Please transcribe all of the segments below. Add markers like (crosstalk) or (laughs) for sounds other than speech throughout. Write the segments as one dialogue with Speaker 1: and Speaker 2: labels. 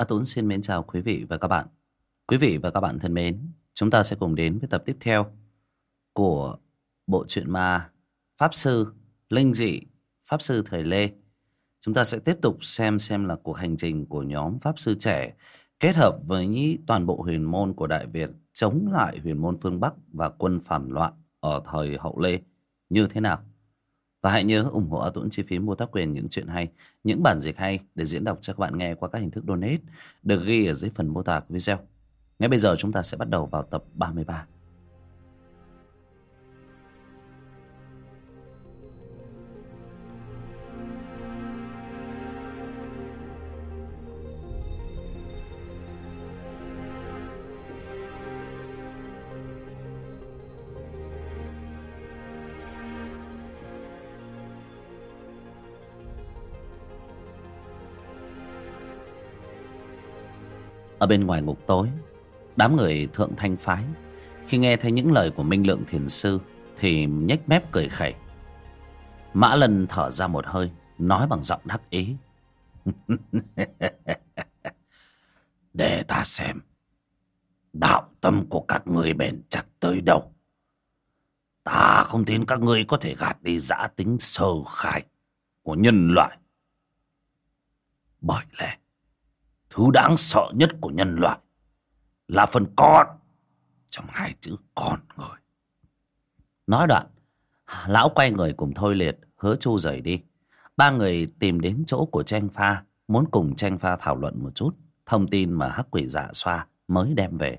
Speaker 1: A Tuấn xin mến chào quý vị và các bạn. Quý vị và các bạn thân mến, chúng ta sẽ cùng đến với tập tiếp theo của bộ truyện ma Pháp Sư Linh Dị Pháp Sư Thời Lê. Chúng ta sẽ tiếp tục xem xem là cuộc hành trình của nhóm Pháp Sư trẻ kết hợp với toàn bộ huyền môn của Đại Việt chống lại huyền môn phương Bắc và quân phản loạn ở thời hậu Lê như thế nào. Và hãy nhớ ủng hộ A Tuấn chi phí mua tác quyền những chuyện hay, những bản dịch hay để diễn đọc cho các bạn nghe qua các hình thức donate được ghi ở dưới phần mô tả của video. Ngay bây giờ chúng ta sẽ bắt đầu vào tập 33. Ở bên ngoài ngục tối, Đám người thượng thanh phái, Khi nghe thấy những lời của Minh Lượng Thiền Sư Thì nhếch mép cười khẩy. Mã Lân thở ra một hơi, Nói bằng giọng đắc ý. (laughs) Để ta xem, Đạo tâm của các người bền chặt tới đâu. Ta không tin các ngươi có thể gạt đi dã tính sơ khai Của nhân loại. Bởi lẽ Thứ đáng sợ nhất của nhân loại là phần con trong hai chữ con người. Nói đoạn, lão quay người cùng Thôi Liệt hứa chu rời đi. Ba người tìm đến chỗ của tranh pha, muốn cùng tranh pha thảo luận một chút thông tin mà hắc quỷ dạ xoa mới đem về.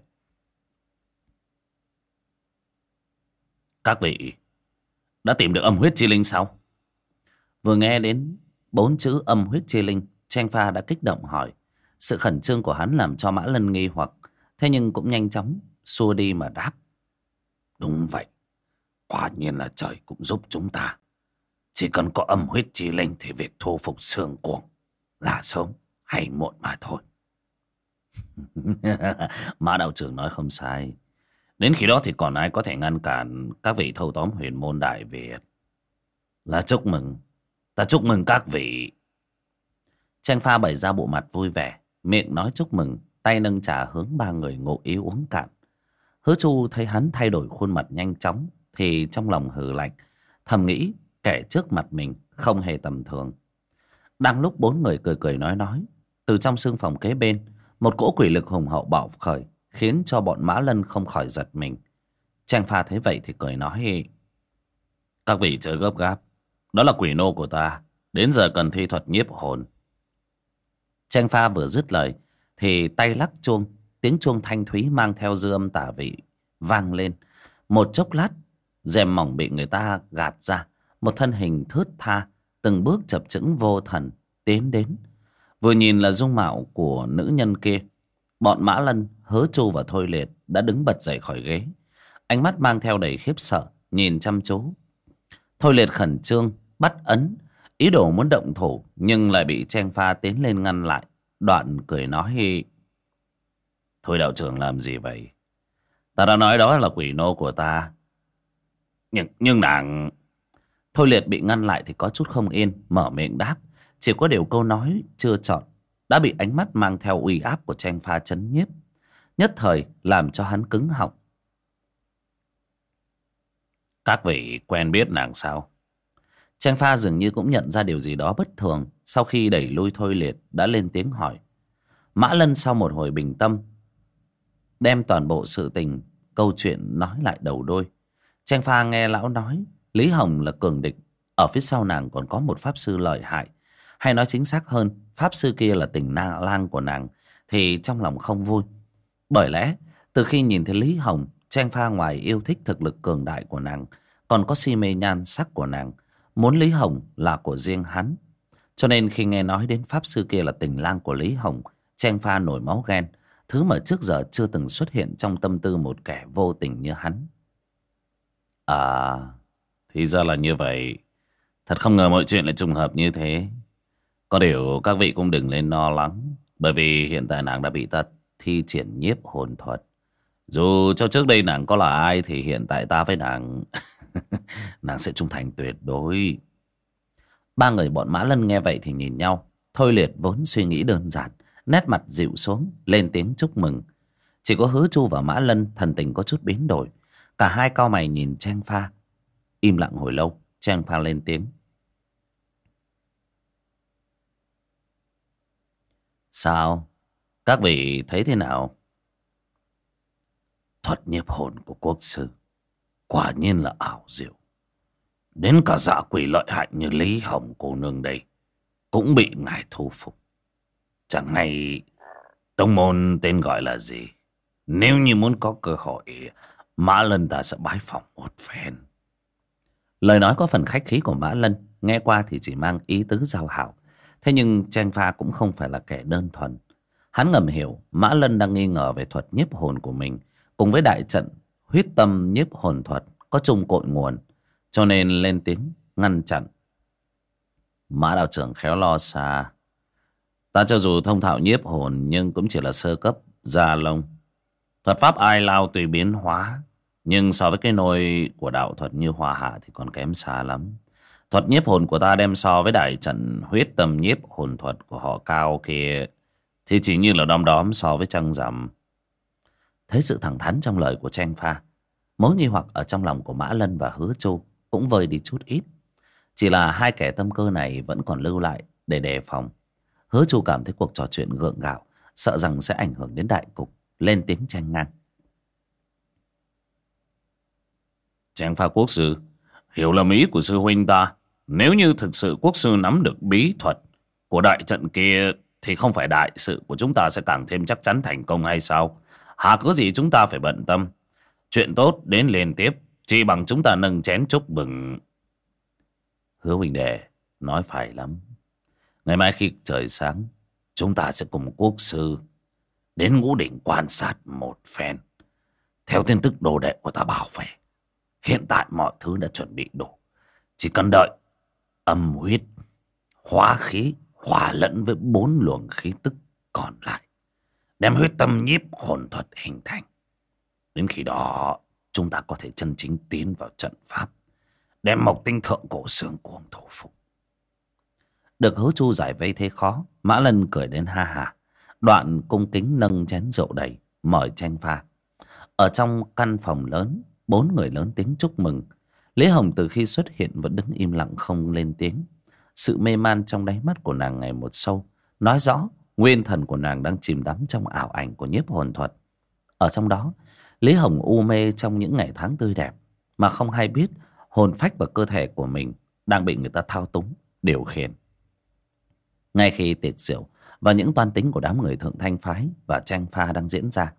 Speaker 1: Các vị đã tìm được âm huyết chi linh sao? Vừa nghe đến bốn chữ âm huyết chi linh, tranh pha đã kích động hỏi. Sự khẩn trương của hắn làm cho Mã Lân nghi hoặc, Thế nhưng cũng nhanh chóng xua đi mà đáp. Đúng vậy, Quả nhiên là trời cũng giúp chúng ta. Chỉ cần có âm huyết chi linh Thì việc thu phục xương cuồng Là sớm hay muộn mà thôi. (laughs) Mã đạo trưởng nói không sai. Đến khi đó thì còn ai có thể ngăn cản Các vị thâu tóm huyền môn Đại Việt? Là chúc mừng. Ta chúc mừng các vị. Tranh pha bày ra bộ mặt vui vẻ. Miệng nói chúc mừng, Tay nâng trà hướng ba người ngộ ý uống cạn. Hứa chu thấy hắn thay đổi khuôn mặt nhanh chóng, Thì trong lòng hừ lạnh, Thầm nghĩ kẻ trước mặt mình không hề tầm thường. Đang lúc bốn người cười cười nói nói, Từ trong xương phòng kế bên, Một cỗ quỷ lực hùng hậu bạo khởi, Khiến cho bọn mã lân không khỏi giật mình. Trang pha thấy vậy thì cười nói, Các vị chờ gấp gáp, Đó là quỷ nô của ta, Đến giờ cần thi thuật nhiếp hồn. Trang pha vừa dứt lời Thì tay lắc chuông Tiếng chuông thanh thúy mang theo dư âm tả vị Vang lên. Một chốc lát rèm mỏng bị người ta gạt ra Một thân hình thướt tha Từng bước chập chững vô thần Tiến đến. Vừa nhìn là dung mạo của nữ nhân kia Bọn Mã Lân, Hứa Chu và Thôi Liệt Đã đứng bật dậy khỏi ghế. Ánh mắt mang theo đầy khiếp sợ Nhìn chăm chú. Thôi Liệt khẩn trương Bắt ấn Ý đồ muốn động thủ Nhưng lại bị Chen Pha tiến lên ngăn lại. Đoạn cười nói Thôi đạo trưởng làm gì vậy? Ta đã nói đó là quỷ nô của ta. Nhưng, nhưng nàng Thôi liệt bị ngăn lại thì có chút không yên Mở miệng đáp. Chỉ có điều câu nói chưa chọn Đã bị ánh mắt mang theo uy áp của Chen Pha chấn nhiếp. Nhất thời làm cho hắn cứng họng. Các vị quen biết nàng sao? Trang pha dường như cũng nhận ra điều gì đó bất thường Sau khi đẩy lui thôi liệt Đã lên tiếng hỏi. Mã Lân sau một hồi bình tâm, Đem toàn bộ sự tình, Câu chuyện nói lại đầu đôi. Trang pha nghe lão nói, Lý Hồng là cường địch, Ở phía sau nàng còn có một pháp sư lợi hại. Hay nói chính xác hơn, Pháp sư kia là tình na lang của nàng, Thì trong lòng không vui. Bởi lẽ, từ khi nhìn thấy Lý Hồng Trang pha ngoài yêu thích thực lực cường đại của nàng, Còn có si mê nhan sắc của nàng muốn Lý Hồng là của riêng hắn. Cho nên khi nghe nói đến Pháp Sư kia là tình lang của Lý Hồng, chen pha nổi máu ghen, thứ mà trước giờ chưa từng xuất hiện trong tâm tư một kẻ vô tình như hắn. À, thì ra là như vậy. Thật không ngờ mọi chuyện lại trùng hợp như thế. Có điều các vị cũng đừng lên lo lắng, bởi vì hiện tại nàng đã bị ta thi triển nhiếp hồn thuật. Dù cho trước đây nàng có là ai thì hiện tại ta với nàng (laughs) Nàng sẽ trung thành tuyệt đối. Ba người bọn Mã Lân nghe vậy thì nhìn nhau, Thôi liệt vốn suy nghĩ đơn giản, Nét mặt dịu xuống, Lên tiếng chúc mừng. Chỉ có hứa chu và Mã Lân thần tình có chút biến đổi. Cả hai cao mày nhìn Trang Pha. Im lặng hồi lâu Trang Pha lên tiếng. Sao? Các vị thấy thế nào? Thuật nhiếp hồn của quốc sư. Quả nhiên là ảo diệu. Đến cả dạ quỷ lợi hại như Lý Hồng cô nương đây, Cũng bị ngài thu phục. Chẳng hay Tông môn tên gọi là gì? Nếu như muốn có cơ hội, Mã Lân ta sẽ bái phỏng một phen. Lời nói có phần khách khí của Mã Lân, Nghe qua thì chỉ mang ý tứ giao hảo. Thế nhưng Trang Pha cũng không phải là kẻ đơn thuần. Hắn ngầm hiểu Mã Lân đang nghi ngờ về thuật nhiếp hồn của mình, Cùng với đại trận huyết tâm nhiếp hồn thuật, Có chung cội nguồn, Cho nên lên tiếng ngăn chặn. Mã đạo trưởng khéo lo xa. Ta cho dù thông thạo nhiếp hồn, Nhưng cũng chỉ là sơ cấp Gia lông. Thuật pháp ai lao tùy biến hóa, Nhưng so với cái nôi của đạo thuật như hòa hạ Thì còn kém xa lắm. Thuật nhiếp hồn của ta đem so với đại trận huyết tâm nhiếp hồn thuật của họ cao kia, Thì chỉ như là đom đóm so với trăng rằm. Thấy sự thẳng thắn trong lời của tranh pha. Mối nghi hoặc ở trong lòng của Mã Lân và Hứa Châu Cũng vơi đi chút ít. Chỉ là hai kẻ tâm cơ này vẫn còn lưu lại để đề phòng. Hứa Chu cảm thấy cuộc trò chuyện gượng gạo, Sợ rằng sẽ ảnh hưởng đến đại cục. Lên tiếng tranh ngang. Chàng pha quốc sư, Hiểu lầm ý của sư huynh ta. Nếu như thực sự quốc sư nắm được bí thuật Của đại trận kia Thì không phải đại sự của chúng ta sẽ càng thêm chắc chắn thành công hay sao? Hà có gì chúng ta phải bận tâm. Chuyện tốt đến liên tiếp, Chỉ bằng chúng ta nâng chén chúc mừng. Hứa Huỳnh Đệ Nói phải lắm. Ngày mai khi trời sáng, Chúng ta sẽ cùng quốc sư Đến ngũ đỉnh quan sát một phen. Theo tin tức đồ đệ của ta bảo vệ, Hiện tại mọi thứ đã chuẩn bị đủ. Chỉ cần đợi Âm huyết, Hóa khí Hòa lẫn với bốn luồng khí tức còn lại Đem huyết tâm nhiếp hồn thuật hình thành. Đến khi đó, Chúng ta có thể chân chính tiến vào trận pháp, Đem mộc tinh thượng cổ xương cuồng thủ phục. Được hứa chu giải vây thế khó, Mã Lân cười đến ha hà Đoạn cung kính nâng chén rượu đầy, Mời tranh pha. Ở trong căn phòng lớn, Bốn người lớn tiếng chúc mừng. Lý Hồng từ khi xuất hiện vẫn đứng im lặng không lên tiếng. Sự mê man trong đáy mắt của nàng ngày một sâu, Nói rõ Nguyên thần của nàng đang chìm đắm trong ảo ảnh của nhiếp hồn thuật Ở trong đó Lý Hồng u mê trong những ngày tháng tươi đẹp Mà không hay biết Hồn phách và cơ thể của mình Đang bị người ta thao túng Điều khiển ngay khi tiệc rượu và những toan tính của đám người thượng thanh phái và tranh pha đang diễn ra,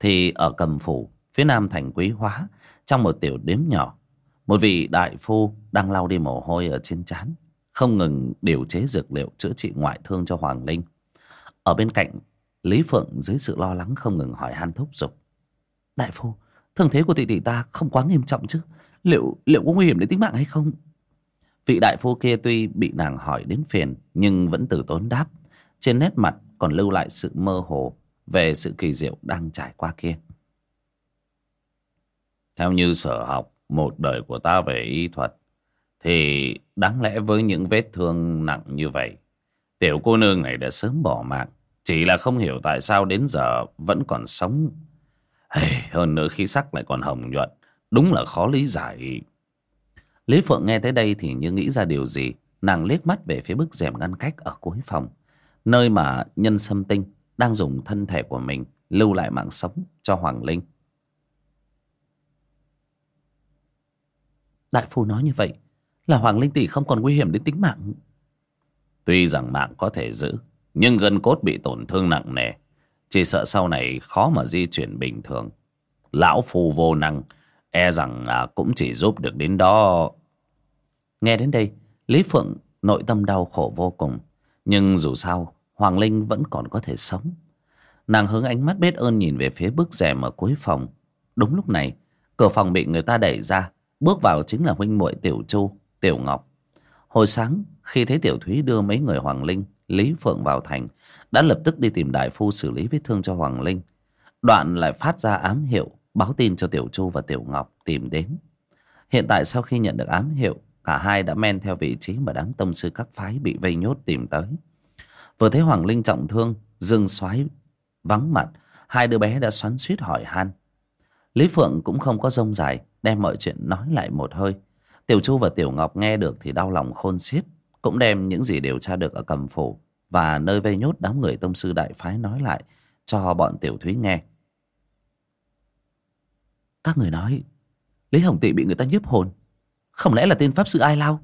Speaker 1: thì ở cầm phủ, phía nam thành quý hóa, trong một tiểu điếm nhỏ, một vị đại phu đang lau đi mồ hôi ở trên trán, không ngừng điều chế dược liệu chữa trị ngoại thương cho Hoàng Linh. Ở bên cạnh, Lý Phượng dưới sự lo lắng không ngừng hỏi han thúc giục. Đại phu, thương thế của tỷ tỷ ta không quá nghiêm trọng chứ? Liệu liệu có nguy hiểm đến tính mạng hay không? Vị đại phu kia tuy bị nàng hỏi đến phiền Nhưng vẫn từ tốn đáp Trên nét mặt còn lưu lại sự mơ hồ Về sự kỳ diệu đang trải qua kia Theo như sở học Một đời của ta về y thuật Thì đáng lẽ với những vết thương nặng như vậy Tiểu cô nương này đã sớm bỏ mạng chỉ là không hiểu tại sao đến giờ Vẫn còn sống. Hey, Hơn nữa khí sắc lại còn hồng nhuận. Đúng là khó lý giải. Lý Phượng nghe tới đây thì như nghĩ ra điều gì. Nàng liếc mắt về phía bức rèm ngăn cách ở cuối phòng Nơi mà nhân sâm tinh Đang dùng thân thể của mình Lưu lại mạng sống cho Hoàng Linh. Đại phu nói như vậy Là Hoàng Linh tỷ không còn nguy hiểm đến tính mạng. Tuy rằng mạng có thể giữ nhưng gân cốt bị tổn thương nặng nề. Chỉ sợ sau này khó mà di chuyển bình thường. Lão phù vô năng E rằng à, cũng chỉ giúp được đến đó. Nghe đến đây Lý Phượng nội tâm đau khổ vô cùng. Nhưng dù sao Hoàng Linh vẫn còn có thể sống. Nàng hướng ánh mắt biết ơn nhìn về phía bức rèm ở cuối phòng. Đúng lúc này Cửa phòng bị người ta đẩy ra. Bước vào chính là huynh muội Tiểu Chu Tiểu Ngọc. Hồi sáng khi thấy Tiểu Thúy đưa mấy người Hoàng Linh Lý Phượng vào thành Đã lập tức đi tìm đại phu xử lý vết thương cho Hoàng Linh Đoạn lại phát ra ám hiệu báo tin cho Tiểu Chu và Tiểu Ngọc tìm đến. Hiện tại sau khi nhận được ám hiệu, cả hai đã men theo vị trí mà đám tông sư các phái bị vây nhốt tìm tới. Vừa thấy Hoàng Linh trọng thương, dương soái vắng mặt hai đứa bé đã xoắn suýt hỏi han lý phượng cũng không có rông dài đem mọi chuyện nói lại một hơi tiểu chu và tiểu ngọc nghe được thì đau lòng khôn xiết cũng đem những gì điều tra được ở cầm phủ và nơi vây nhốt đám người tông sư đại phái nói lại cho bọn tiểu thúy nghe. Các người nói, lý hồng tị bị người ta nhiếp hồn, không lẽ là tên pháp sư ai lao?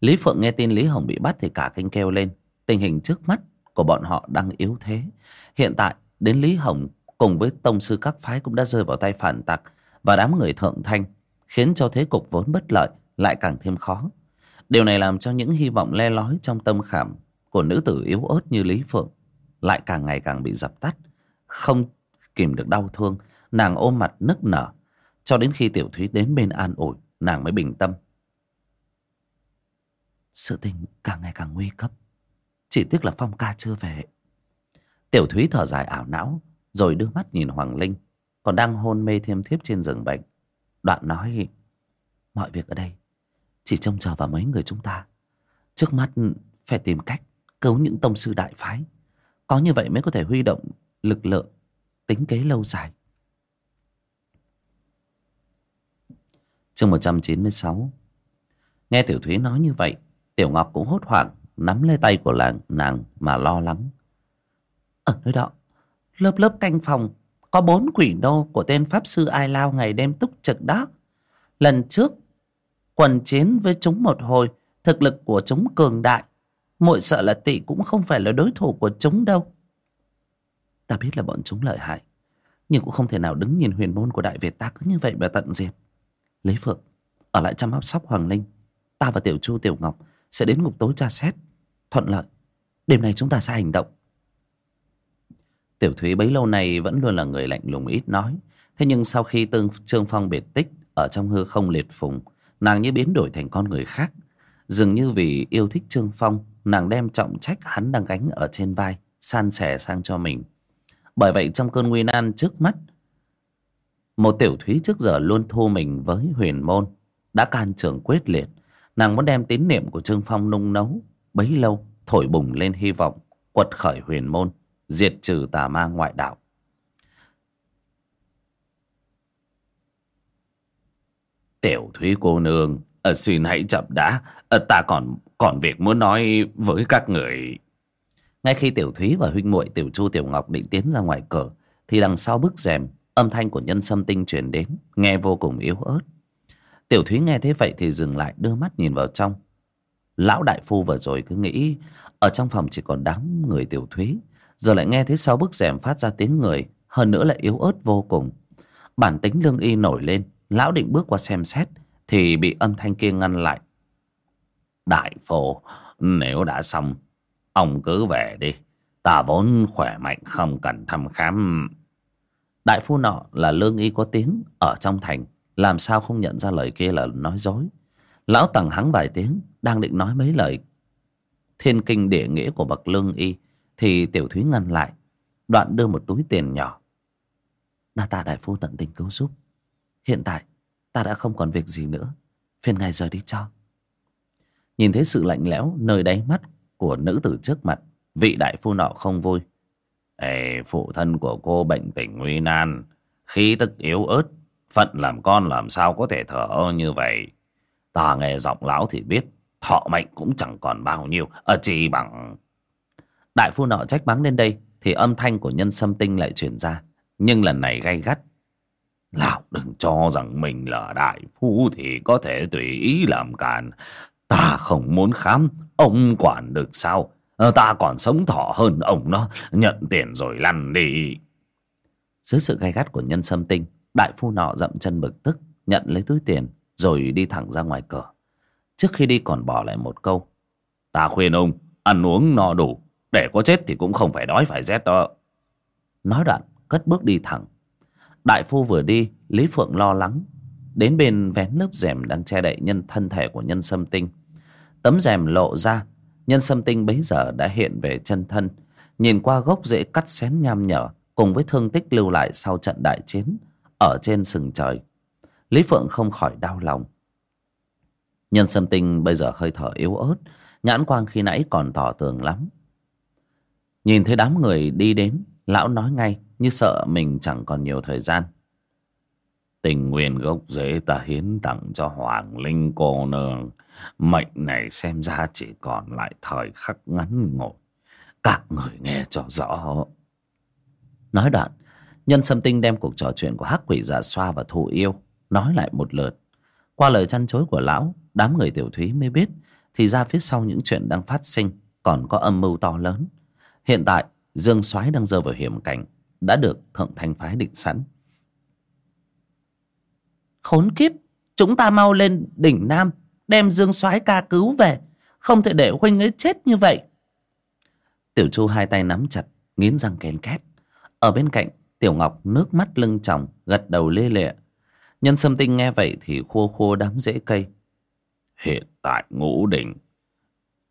Speaker 1: Lý phượng nghe tin lý hồng bị bắt thì cả kinh kêu lên, tình hình trước mắt của bọn họ đang yếu thế. Hiện tại, đến lý hồng cùng với tông sư các phái cũng đã rơi vào tay phản tặc và đám người thượng thanh khiến cho thế cục vốn bất lợi lại càng thêm khó điều này làm cho những hy vọng le lói trong tâm khảm của nữ tử yếu ớt như lý phượng lại càng ngày càng bị dập tắt, không kìm được đau thương. Nàng ôm mặt nức nở, cho đến khi tiểu thúy đến bên an ủi, nàng mới bình tâm. Sự tình càng ngày càng nguy cấp, chỉ tiếc là phong ca chưa về. Tiểu thúy thở dài ảo não, rồi đưa mắt nhìn hoàng linh, còn đang hôn mê thêm thiếp trên giường bệnh. Đoạn nói, mọi việc ở đây chỉ trông chờ vào mấy người chúng ta. Trước mắt, phải tìm cách cứu những tông sư đại phái. Có như vậy mới có thể huy động lực lượng tính kế lâu dài. Chương một trăm chín mươi sáu. Nghe tiểu thúy nói như vậy, tiểu ngọc cũng hốt hoảng, nắm lấy tay của làng, nàng mà lo lắng. Ở nơi đó, lớp lớp canh phòng, có bốn quỷ nô của tên pháp sư ai lao ngày đêm túc trực đó. Lần trước quần chiến với chúng một hồi, thực lực của chúng cường đại. Muội sợ là tị cũng không phải là đối thủ của chúng đâu. Ta biết là bọn chúng lợi hại, nhưng cũng không thể nào đứng nhìn huyền môn của đại việt ta cứ như vậy mà tận diệt. Lấy phượng, ở lại chăm sóc sóc hoàng linh, ta và tiểu chu, tiểu ngọc sẽ đến ngục tối tra xét. Thuận lợi, đêm nay chúng ta sẽ hành động. Tiểu thúy bấy lâu nay vẫn luôn là người lạnh lùng ít nói, thế nhưng sau khi tương, trương phong biệt tích ở trong hư không liệt phùng nàng như biến đổi thành con người khác. Dường như vì yêu thích trương phong, nàng đem trọng trách hắn đang gánh ở trên vai, san sẻ sang cho mình. Bởi vậy trong cơn nguy nan trước mắt, một tiểu thúy trước giờ luôn thu mình với huyền môn, đã can trường quyết liệt. Nàng muốn đem tín niệm của trương phong nung nấu, bấy lâu thổi bùng lên hy vọng, quật khởi huyền môn, diệt trừ tà ma ngoại đạo. Tiểu thúy cô nương à, xin hãy chậm đã. À, ta còn còn việc muốn nói với các người. Ngay khi tiểu thúy và huynh muội tiểu chu tiểu ngọc định tiến ra ngoài cửa thì đằng sau bức rèm âm thanh của nhân sâm tinh truyền đến nghe vô cùng yếu ớt. Tiểu thúy nghe thế vậy thì dừng lại đưa mắt nhìn vào trong. Lão đại phu vừa rồi cứ nghĩ ở trong phòng chỉ còn đám người tiểu thúy giờ lại nghe thấy sau bức rèm phát ra tiếng người hơn nữa lại yếu ớt vô cùng. Bản tính lương y nổi lên lão định bước qua xem xét, thì bị âm thanh kia ngăn lại. Đại phu nếu đã xong, ông cứ về đi. Ta vốn khỏe mạnh, không cần thăm khám. Đại phu nọ là lương y có tiếng ở trong thành, làm sao không nhận ra lời kia là nói dối. Lão tằng hắng vài tiếng, đang định nói mấy lời thiên kinh địa nghĩa của bậc lương y, thì tiểu thúy ngăn lại. Đoạn đưa một túi tiền nhỏ. Đa tạ đại phu tận tình cứu giúp hiện tại ta đã không còn việc gì nữa. Phiền ngài rời đi cho. Nhìn thấy sự lạnh lẽo nơi đáy mắt của nữ tử trước mặt vị đại phu nọ không vui. Ê, phụ thân của cô bệnh tình nguy nan khí tức yếu ớt phận làm con làm sao có thể thở ơ như vậy? Ta nghe giọng lão thì biết thọ mệnh cũng chẳng còn bao nhiêu à, ở chỉ bằng. Đại phu nọ trách mắng lên đây thì âm thanh của nhân sâm tinh lại truyền ra nhưng lần này gay gắt lão đừng cho rằng mình là đại phu thì có thể tùy ý làm càn. Ta không muốn khám, ông quản được sao? Ờ, ta còn sống thọ hơn ông nó nhận tiền rồi lăn đi. Dưới sự gay gắt của nhân sâm tinh, đại phu nọ dậm chân bực tức, nhận lấy túi tiền, rồi đi thẳng ra ngoài cửa. Trước khi đi còn bỏ lại một câu, ta khuyên ông, ăn uống no đủ, để có chết thì cũng không phải đói phải rét đó. Nói đoạn, cất bước đi thẳng đại phu vừa đi, lý phượng lo lắng. Đến bên vén lớp rèm đang che đậy nhân thân thể của nhân sâm tinh. Tấm rèm lộ ra, nhân sâm tinh bấy giờ đã hiện về chân thân. Nhìn qua gốc rễ cắt xén nham nhở, cùng với thương tích lưu lại sau trận đại chiến, ở trên sừng trời. Lý phượng không khỏi đau lòng. Nhân sâm tinh bây giờ hơi thở yếu ớt, nhãn quang khi nãy còn tỏ tường lắm. Nhìn thấy đám người đi đến Lão nói ngay, như sợ mình chẳng còn nhiều thời gian. Tình nguyên gốc rễ ta hiến tặng cho Hoàng Linh cô nương. Mệnh này xem ra chỉ còn lại thời khắc ngắn ngủi. Các người nghe cho rõ. Nói đoạn, Nhân sâm tinh đem cuộc trò chuyện của hắc quỷ giả xoa và thụ yêu Nói lại một lượt. Qua lời chăn chối của lão, Đám người tiểu thúy mới biết Thì ra phía sau những chuyện đang phát sinh Còn có âm mưu to lớn. Hiện tại Dương soái đang rơi vào hiểm cảnh Đã được thượng thanh phái định sẵn.
Speaker 2: Khốn kiếp Chúng ta mau lên đỉnh Nam Đem Dương soái ca cứu về Không thể để huynh ấy chết như vậy.
Speaker 1: Tiểu Chu hai tay nắm chặt Nghiến răng ken két. Ở bên cạnh Tiểu Ngọc nước mắt lưng tròng Gật đầu lê lệ Nhân sâm tinh nghe vậy thì khô khô đám rễ cây. Hiện tại ngũ đỉnh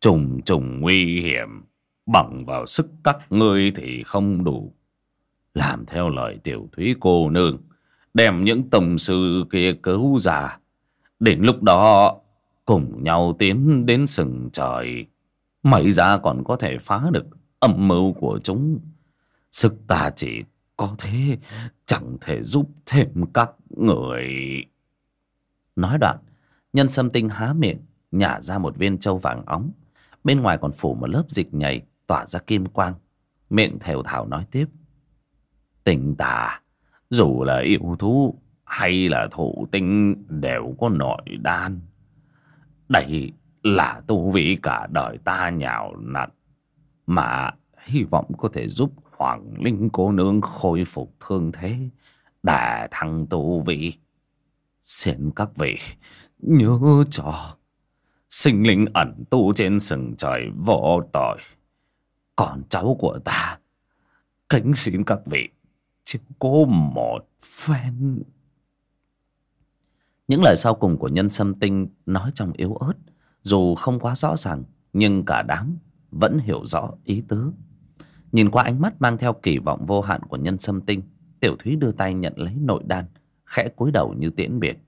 Speaker 1: Trùng trùng nguy hiểm Bằng vào sức các ngươi thì không đủ. Làm theo lời tiểu thúy cô nương, Đem những tổng sư kia cứu ra. Đến lúc đó, Cùng nhau tiến đến sừng trời. Mấy ra còn có thể phá được âm mưu của chúng. Sức ta chỉ có thế, Chẳng thể giúp thêm các người. Nói đoạn, Nhân sâm tinh há miệng, Nhả ra một viên châu vàng óng. Bên ngoài còn phủ một lớp dịch nhầy. Tỏa ra kim quang. Miệng thều thảo nói tiếp. Tình tà, Dù là yêu thú Hay là thụ tinh Đều có nội đan. Đây là tu vị cả đời ta nhào nặn, Mà hy vọng có thể giúp Hoàng Linh cô nương khôi phục thương thế Đà thăng tu vị Xin các vị nhớ cho, Sinh linh ẩn tu trên sừng trời vô tội. Còn cháu của ta. Kính xin các vị Chỉ có một phen. Những lời sau cùng của nhân sâm tinh Nói trong yếu ớt, Dù không quá rõ ràng, Nhưng cả đám vẫn hiểu rõ ý tứ. Nhìn qua ánh mắt mang theo kỳ vọng vô hạn của nhân sâm tinh, Tiểu Thúy đưa tay nhận lấy nội đan, Khẽ cúi đầu như tiễn biệt.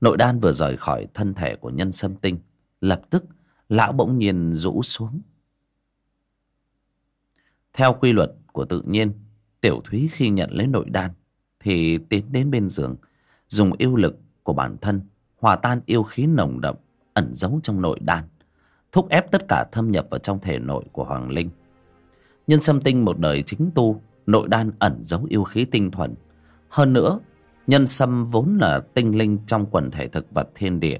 Speaker 1: Nội đan vừa rời khỏi thân thể của nhân sâm tinh, Lập tức lão bỗng nhiên rũ xuống. Theo quy luật của tự nhiên, Tiểu Thúy khi nhận lấy nội đan Thì tiến đến bên giường, Dùng yêu lực của bản thân Hòa tan yêu khí nồng đậm Ẩn giấu trong nội đan, Thúc ép tất cả thâm nhập vào trong thể nội của Hoàng Linh. Nhân sâm tinh một đời chính tu, Nội đan ẩn giấu yêu khí tinh thuần. Hơn nữa, Nhân sâm vốn là tinh linh trong quần thể thực vật thiên địa.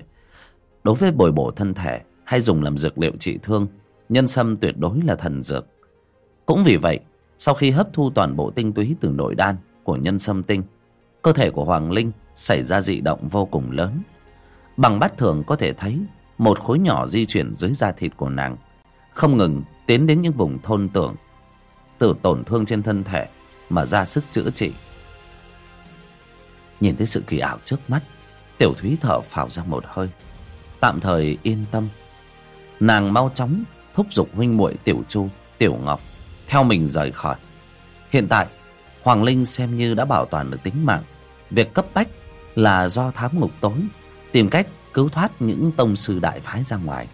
Speaker 1: Đối với bồi bổ thân thể Hay dùng làm dược liệu trị thương, Nhân sâm tuyệt đối là thần dược. Cũng vì vậy, Sau khi hấp thu toàn bộ tinh túy từ nội đan Của nhân sâm tinh, Cơ thể của Hoàng Linh xảy ra dị động vô cùng lớn. Bằng mắt thường có thể thấy Một khối nhỏ di chuyển dưới da thịt của nàng, Không ngừng tiến đến những vùng thôn tưởng từ tổn thương trên thân thể mà ra sức chữa trị. Nhìn thấy sự kỳ ảo trước mắt, tiểu thúy thở phào ra một hơi. Tạm thời yên tâm. Nàng mau chóng thúc giục huynh muội tiểu chu, tiểu ngọc theo mình rời khỏi. Hiện tại, hoàng linh xem như đã bảo toàn được tính mạng. Việc cấp bách là do thám ngục tối tìm cách cứu thoát những tông sư đại phái ra ngoài.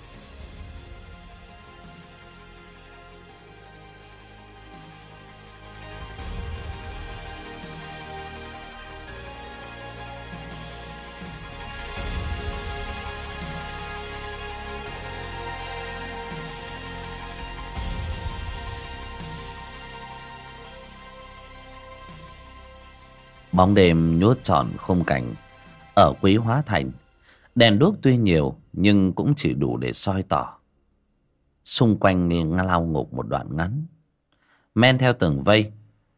Speaker 1: Bóng đêm nhuốt trọn khung cảnh ở quý hóa thành. Đèn đuốc tuy nhiều, nhưng cũng chỉ đủ để soi tỏ. Xung quanh lao ngục một đoạn ngắn. Men theo tường vây,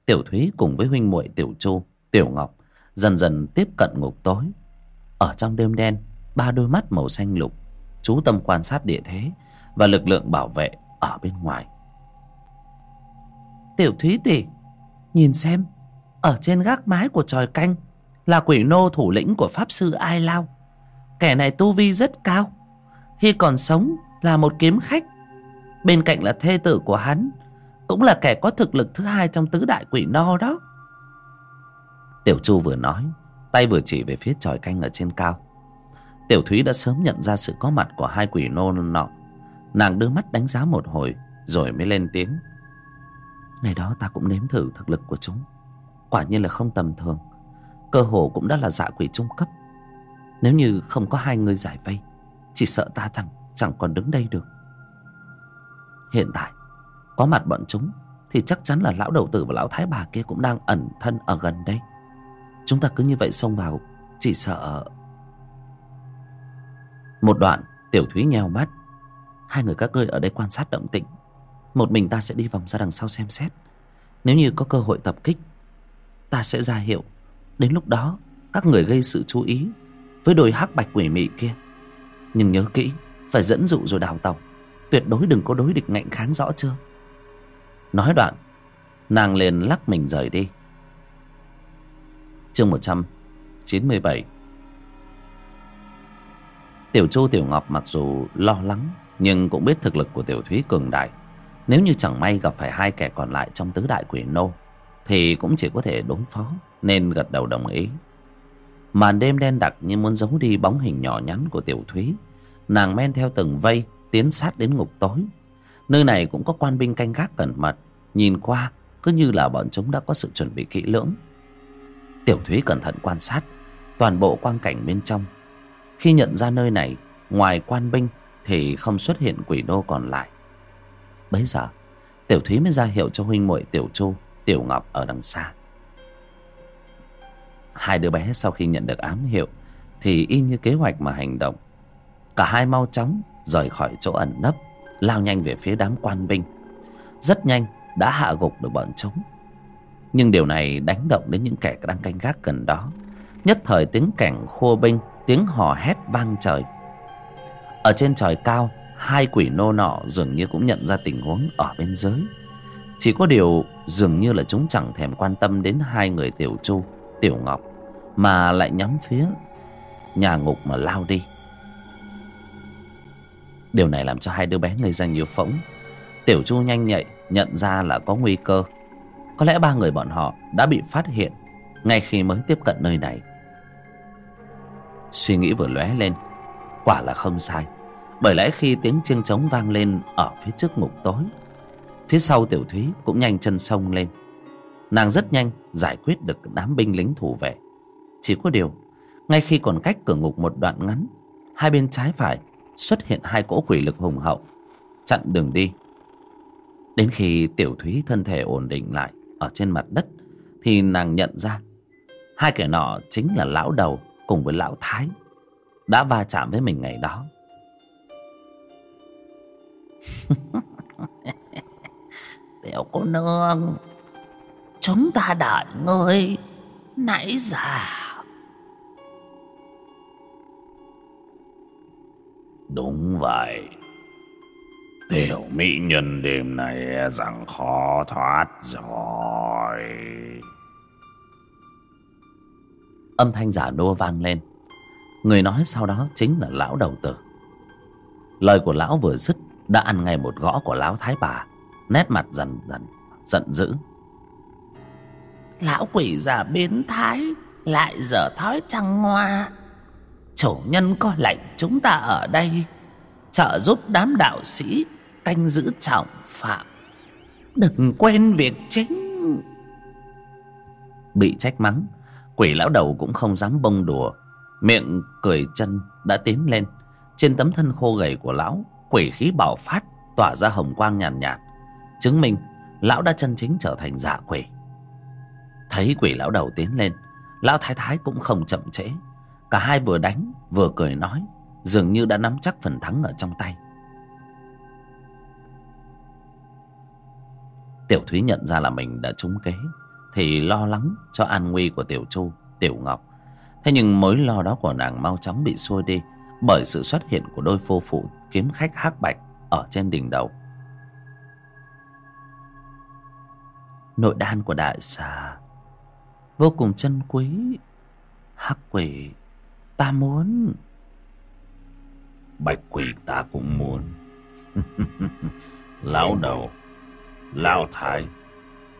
Speaker 1: tiểu thúy cùng với huynh muội tiểu chu, tiểu ngọc dần dần tiếp cận ngục tối. Ở trong đêm đen, ba đôi mắt màu xanh lục, chú tâm quan sát địa thế và lực lượng bảo vệ ở bên ngoài.
Speaker 2: Tiểu thúy tỷ nhìn xem ở trên gác mái của tròi canh là quỷ nô thủ lĩnh của pháp sư ai lao. Kẻ này tu vi rất cao, khi còn sống là một kiếm khách. Bên cạnh là thê tử của hắn, cũng là kẻ có thực lực thứ hai trong tứ đại quỷ nô đó.
Speaker 1: Tiểu chu vừa nói, tay vừa chỉ về phía tròi canh ở trên cao. Tiểu thúy đã sớm nhận ra sự có mặt của hai quỷ nô nọ. Nàng đưa mắt đánh giá một hồi, rồi mới lên tiếng.
Speaker 2: Ngày đó ta cũng nếm thử thực lực của chúng. Quả nhiên là không tầm thường. Cơ hồ cũng đã là dạ quỷ trung cấp. Nếu như không có hai người giải vây, Chỉ sợ ta thằng chẳng còn đứng đây được. Hiện tại, Có mặt bọn chúng Thì chắc chắn là lão đầu tử và lão thái bà kia Cũng đang ẩn thân ở gần đây. Chúng ta cứ như vậy xông vào, Chỉ sợ Một đoạn, Tiểu Thúy nheo mắt. Hai người các ngươi ở đây quan sát động tĩnh. Một mình ta sẽ đi vòng ra đằng sau xem xét. Nếu như có cơ hội tập kích Ta sẽ ra hiệu. Đến lúc đó, Các người gây sự chú ý Với đôi hắc bạch quỷ mị kia. Nhưng nhớ kỹ, Phải dẫn dụ rồi đào tàu Tuyệt đối đừng có đối địch ngạnh kháng rõ chưa? Nói đoạn, Nàng liền lắc mình rời đi. Chương 197 Tiểu Chu, Tiểu Ngọc mặc dù lo lắng, Nhưng cũng biết thực lực của Tiểu Thúy cường đại. Nếu như chẳng may gặp phải hai kẻ còn lại trong tứ đại quỷ nô thì cũng chỉ có thể đối phó, Nên gật đầu đồng ý. Màn đêm đen đặc như muốn giấu đi bóng hình nhỏ nhắn của Tiểu Thúy, Nàng men theo từng vây, Tiến sát đến ngục tối. Nơi này cũng có quan binh canh gác cẩn mật, Nhìn qua cứ như là bọn chúng đã có sự chuẩn bị kỹ lưỡng. Tiểu Thúy cẩn thận quan sát Toàn bộ quang cảnh bên trong. Khi nhận ra nơi này, Ngoài quan binh Thì không xuất hiện quỷ đô còn lại. Bấy giờ, Tiểu Thúy mới ra hiệu cho huynh muội Tiểu Chu Tiểu Ngọc ở đằng xa. Hai đứa bé sau khi nhận được ám hiệu Thì y như kế hoạch mà hành động. Cả hai mau chóng rời khỏi chỗ ẩn nấp, Lao nhanh về phía đám quan binh. Rất nhanh đã hạ gục được bọn chúng. Nhưng điều này đánh động đến những kẻ đang canh gác gần đó. Nhất thời tiếng cảnh khua binh, Tiếng hò hét vang trời. Ở trên trời cao, Hai quỷ nô nọ dường như cũng nhận ra tình huống ở bên dưới. Chỉ có điều dường như là chúng chẳng thèm quan tâm đến hai người Tiểu Chu, Tiểu Ngọc Mà lại nhắm phía nhà ngục mà lao đi. Điều này làm cho hai đứa bé ngây ra nhiều phỗng. Tiểu Chu nhanh nhạy nhận ra là có nguy cơ. Có lẽ ba người bọn họ đã bị phát hiện Ngay khi mới tiếp cận nơi này. Suy nghĩ vừa lóe lên Quả là không sai. Bởi lẽ khi tiếng chiêng trống vang lên Ở phía trước ngục tối Phía sau Tiểu Thúy cũng nhanh chân sông lên. Nàng rất nhanh giải quyết được đám binh lính thủ vệ. Chỉ có điều, Ngay khi còn cách cửa ngục một đoạn ngắn, Hai bên trái phải xuất hiện hai cỗ quỷ lực hùng hậu. Chặn đường đi. Đến khi tiểu thúy thân thể ổn định lại ở trên mặt đất, thì nàng nhận ra hai kẻ nọ chính là lão đầu cùng với lão thái, đã va chạm với mình ngày đó. (laughs)
Speaker 3: tiểu cô nương. Chúng ta đợi ngươi. Nãy giờ.
Speaker 1: Đúng vậy. Tiểu mỹ nhân đêm nay rằng khó thoát rồi.
Speaker 2: Âm thanh giả nua vang lên. Người nói sau đó chính là lão đầu tử. Lời của lão vừa dứt Đã ăn ngay một gõ của lão thái bà Nét mặt dần dần giận dữ.
Speaker 3: Lão quỷ già biến thái Lại dở thói trăng hoa. Chủ nhân có lệnh chúng ta ở đây Trợ giúp đám đạo sĩ Canh giữ trọng phạm. Đừng quên việc chính.
Speaker 2: Bị trách mắng Quỷ lão đầu cũng không dám bông đùa. Miệng cười chân đã tiến lên. Trên tấm thân khô gầy của lão Quỷ khí bạo phát Tỏa ra hồng quang nhàn nhạt, nhạt Chứng minh lão đã chân chính trở thành dạ quỷ. Thấy quỷ lão đầu tiến lên Lão thái thái cũng không chậm trễ. Cả hai vừa đánh vừa cười nói Dường như đã nắm chắc phần thắng ở trong tay. Tiểu Thúy nhận ra là mình đã trúng kế Thì lo lắng cho an nguy của Tiểu Chu, Tiểu Ngọc. Thế nhưng mối lo đó của nàng mau chóng bị xua đi Bởi sự xuất hiện của đôi phô phụ kiếm khách hắc bạch ở trên đỉnh đầu. Nội đan của đại xà Vô cùng chân quý. Hắc quỷ Ta muốn.
Speaker 1: Bạch quỷ ta cũng muốn. (laughs) Lão đầu Lão thái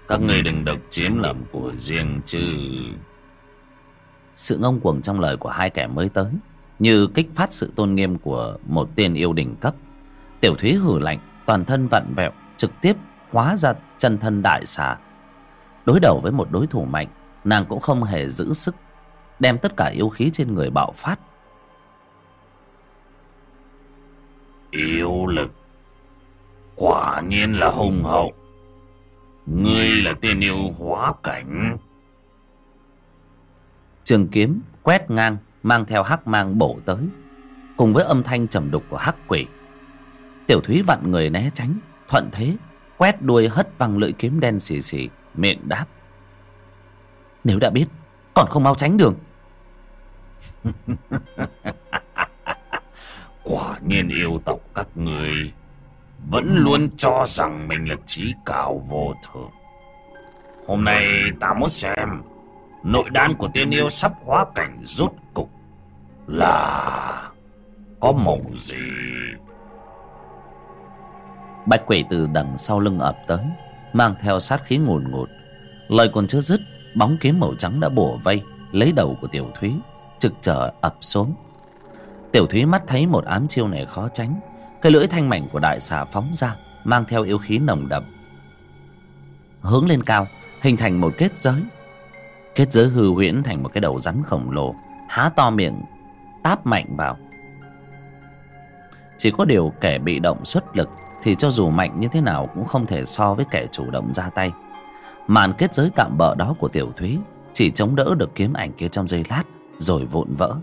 Speaker 1: Các ngươi đừng độc chiếm làm của riêng chứ
Speaker 2: Sự ngông cuồng trong lời của hai kẻ mới tới Như kích phát sự tôn nghiêm của một tiên yêu đỉnh cấp. Tiểu thúy hử lạnh Toàn thân vặn vẹo Trực tiếp hóa ra chân chân thân đại xà đối đầu với một đối thủ mạnh nàng cũng không hề giữ sức đem tất cả yêu khí trên người bạo phát.
Speaker 1: Yêu lực quả nhiên là hùng hậu. Ngươi là tiên yêu hóa cảnh.
Speaker 2: Trường kiếm quét ngang mang theo hắc mang bổ tới cùng với âm thanh trầm đục của hắc quỷ. Tiểu thúy vặn người né tránh thuận thế quét đuôi hất văng lưỡi kiếm đen xì xì miệng đáp. Nếu đã biết còn không mau tránh đường. (laughs)
Speaker 1: Quả nhiên yêu tộc các người vẫn luôn cho rằng mình là trí cao vô thượng. Hôm nay ta muốn xem nội đan của tiên yêu sắp hóa cảnh rút cục là có màu gì.
Speaker 2: Bạch quỷ từ đằng sau lưng ập tới mang theo sát khí ngùn ngụt. Lời còn chưa dứt, bóng kiếm màu trắng đã bổ vây, lấy đầu của tiểu thúy, trực trở ập xuống. Tiểu thúy mắt thấy một ám chiêu này khó tránh, cái lưỡi thanh mảnh của đại xà phóng ra, mang theo yêu khí nồng đậm. Hướng lên cao, hình thành một kết giới. Kết giới hư huyễn thành một cái đầu rắn khổng lồ, há to miệng, táp mạnh vào. Chỉ có điều kẻ bị động xuất lực thì cho dù mạnh như thế nào cũng không thể so với kẻ chủ động ra tay. Màn kết giới tạm bỡ đó của tiểu thúy chỉ chống đỡ được kiếm ảnh kia trong giây lát, rồi vụn vỡ.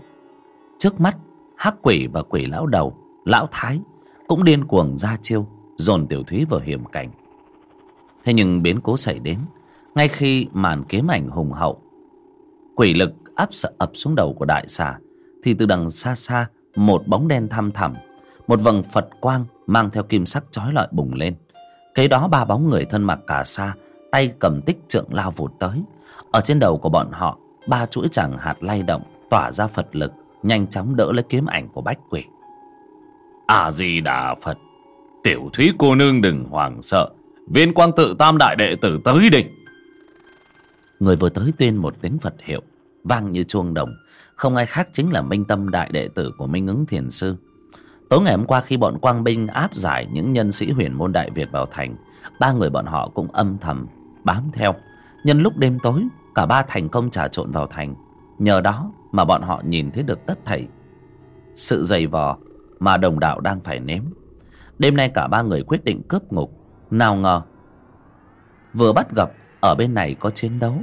Speaker 2: Trước mắt, hắc quỷ và quỷ lão đầu, lão thái cũng điên cuồng ra chiêu, dồn tiểu thúy vào hiểm cảnh. Thế nhưng biến cố xảy đến, ngay khi màn kiếm ảnh hùng hậu, quỷ lực áp sợ ập xuống đầu của đại xà, thì từ đằng xa xa, một bóng đen thăm thẳm một vầng phật quang mang theo kim sắc chói lọi bùng lên. Kế đó ba bóng người thân mặc cả sa tay cầm tích trượng lao vụt tới. Ở trên đầu của bọn họ ba chuỗi chẳng hạt lay động tỏa ra phật lực nhanh chóng đỡ lấy kiếm ảnh của bách quỷ.
Speaker 1: A di đà phật tiểu thúy cô nương đừng hoảng sợ. Viên quang tự tam đại đệ tử tới đi.
Speaker 2: Người vừa tới tuyên một tiếng phật hiệu vang như chuông đồng. Không ai khác chính là minh tâm đại đệ tử của minh ứng thiền sư tối ngày hôm qua khi bọn quang binh áp giải những nhân sĩ huyền môn đại việt vào thành, ba người bọn họ cũng âm thầm bám theo. Nhân lúc đêm tối, cả ba thành công trà trộn vào thành. Nhờ đó mà bọn họ nhìn thấy được tất thảy sự dày vò mà đồng đạo đang phải nếm. Đêm nay cả ba người quyết định cướp ngục. Nào ngờ, vừa bắt gặp ở bên này có chiến đấu.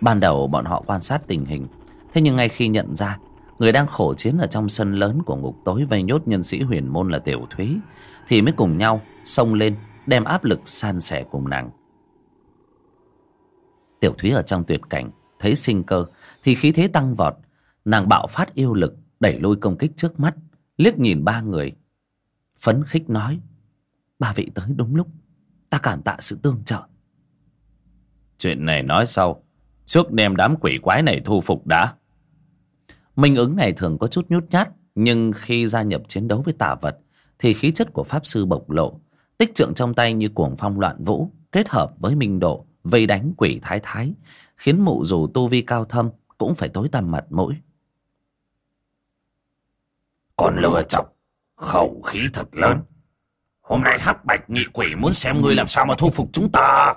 Speaker 2: Ban đầu bọn họ quan sát tình hình, thế nhưng ngay khi nhận ra người đang khổ chiến ở trong sân lớn của ngục tối vây nhốt nhân sĩ huyền môn là tiểu thúy, thì mới cùng nhau xông lên, đem áp lực san sẻ cùng nàng. Tiểu thúy ở trong tuyệt cảnh, thấy sinh cơ, thì khí thế tăng vọt. Nàng bạo phát yêu lực, đẩy lùi công kích trước mắt, liếc nhìn ba người. Phấn khích nói, ba vị tới đúng lúc, ta cảm tạ sự tương trợ.
Speaker 1: Chuyện này nói sau, trước đem đám quỷ quái này thu phục đã
Speaker 2: minh ứng ngày thường có chút nhút nhát nhưng khi gia nhập chiến đấu với tà vật thì khí chất của pháp sư bộc lộ tích trượng trong tay như cuồng phong loạn vũ kết hợp với minh độ vây đánh quỷ thái thái khiến mụ dù tu vi cao thâm cũng phải tối tăm mặt mũi.
Speaker 1: Còn lừa chọc khẩu khí thật lớn. Hôm nay hắc bạch nhị quỷ muốn xem ngươi làm sao mà thu phục chúng ta.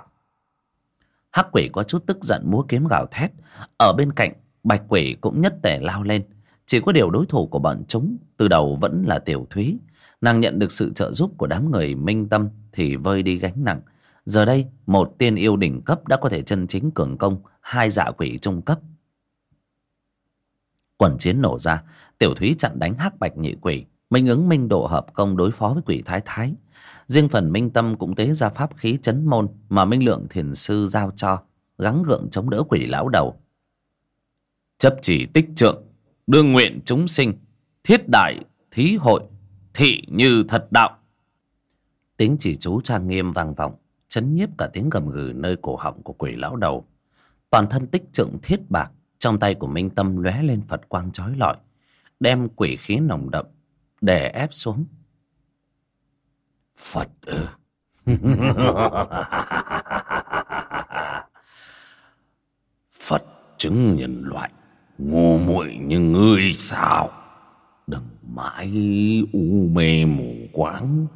Speaker 2: Hắc quỷ có chút tức giận múa kiếm gào thét ở bên cạnh bạch quỷ cũng nhất tể lao lên. Chỉ có điều đối thủ của bọn chúng từ đầu vẫn là tiểu thúy. Nàng nhận được sự trợ giúp của đám người minh tâm thì vơi đi gánh nặng. Giờ đây, một tiên yêu đỉnh cấp đã có thể chân chính cường công, hai dạ quỷ trung cấp. Quần chiến nổ ra, tiểu thúy chặn đánh hắc bạch nhị quỷ, minh ứng minh độ hợp công đối phó với quỷ thái thái. Riêng phần minh tâm cũng tế ra pháp khí chấn môn mà minh lượng thiền sư giao cho, gắng gượng chống đỡ quỷ lão đầu
Speaker 1: chấp chỉ tích trượng đương nguyện chúng sinh, thiết đại thí hội, thị như thật đạo.
Speaker 2: Tiếng chỉ chú trang nghiêm vang vọng, chấn nhiếp cả tiếng gầm gừ nơi cổ họng của quỷ lão đầu. Toàn thân tích trượng thiết bạc, trong tay của minh tâm lóe lên phật quang trói lọi, đem quỷ khí nồng đậm, đè ép xuống.
Speaker 1: Phật ư? (laughs) Phật chứng nhân loại ngu muội như ngươi sao? Đừng mãi u mê mù quáng.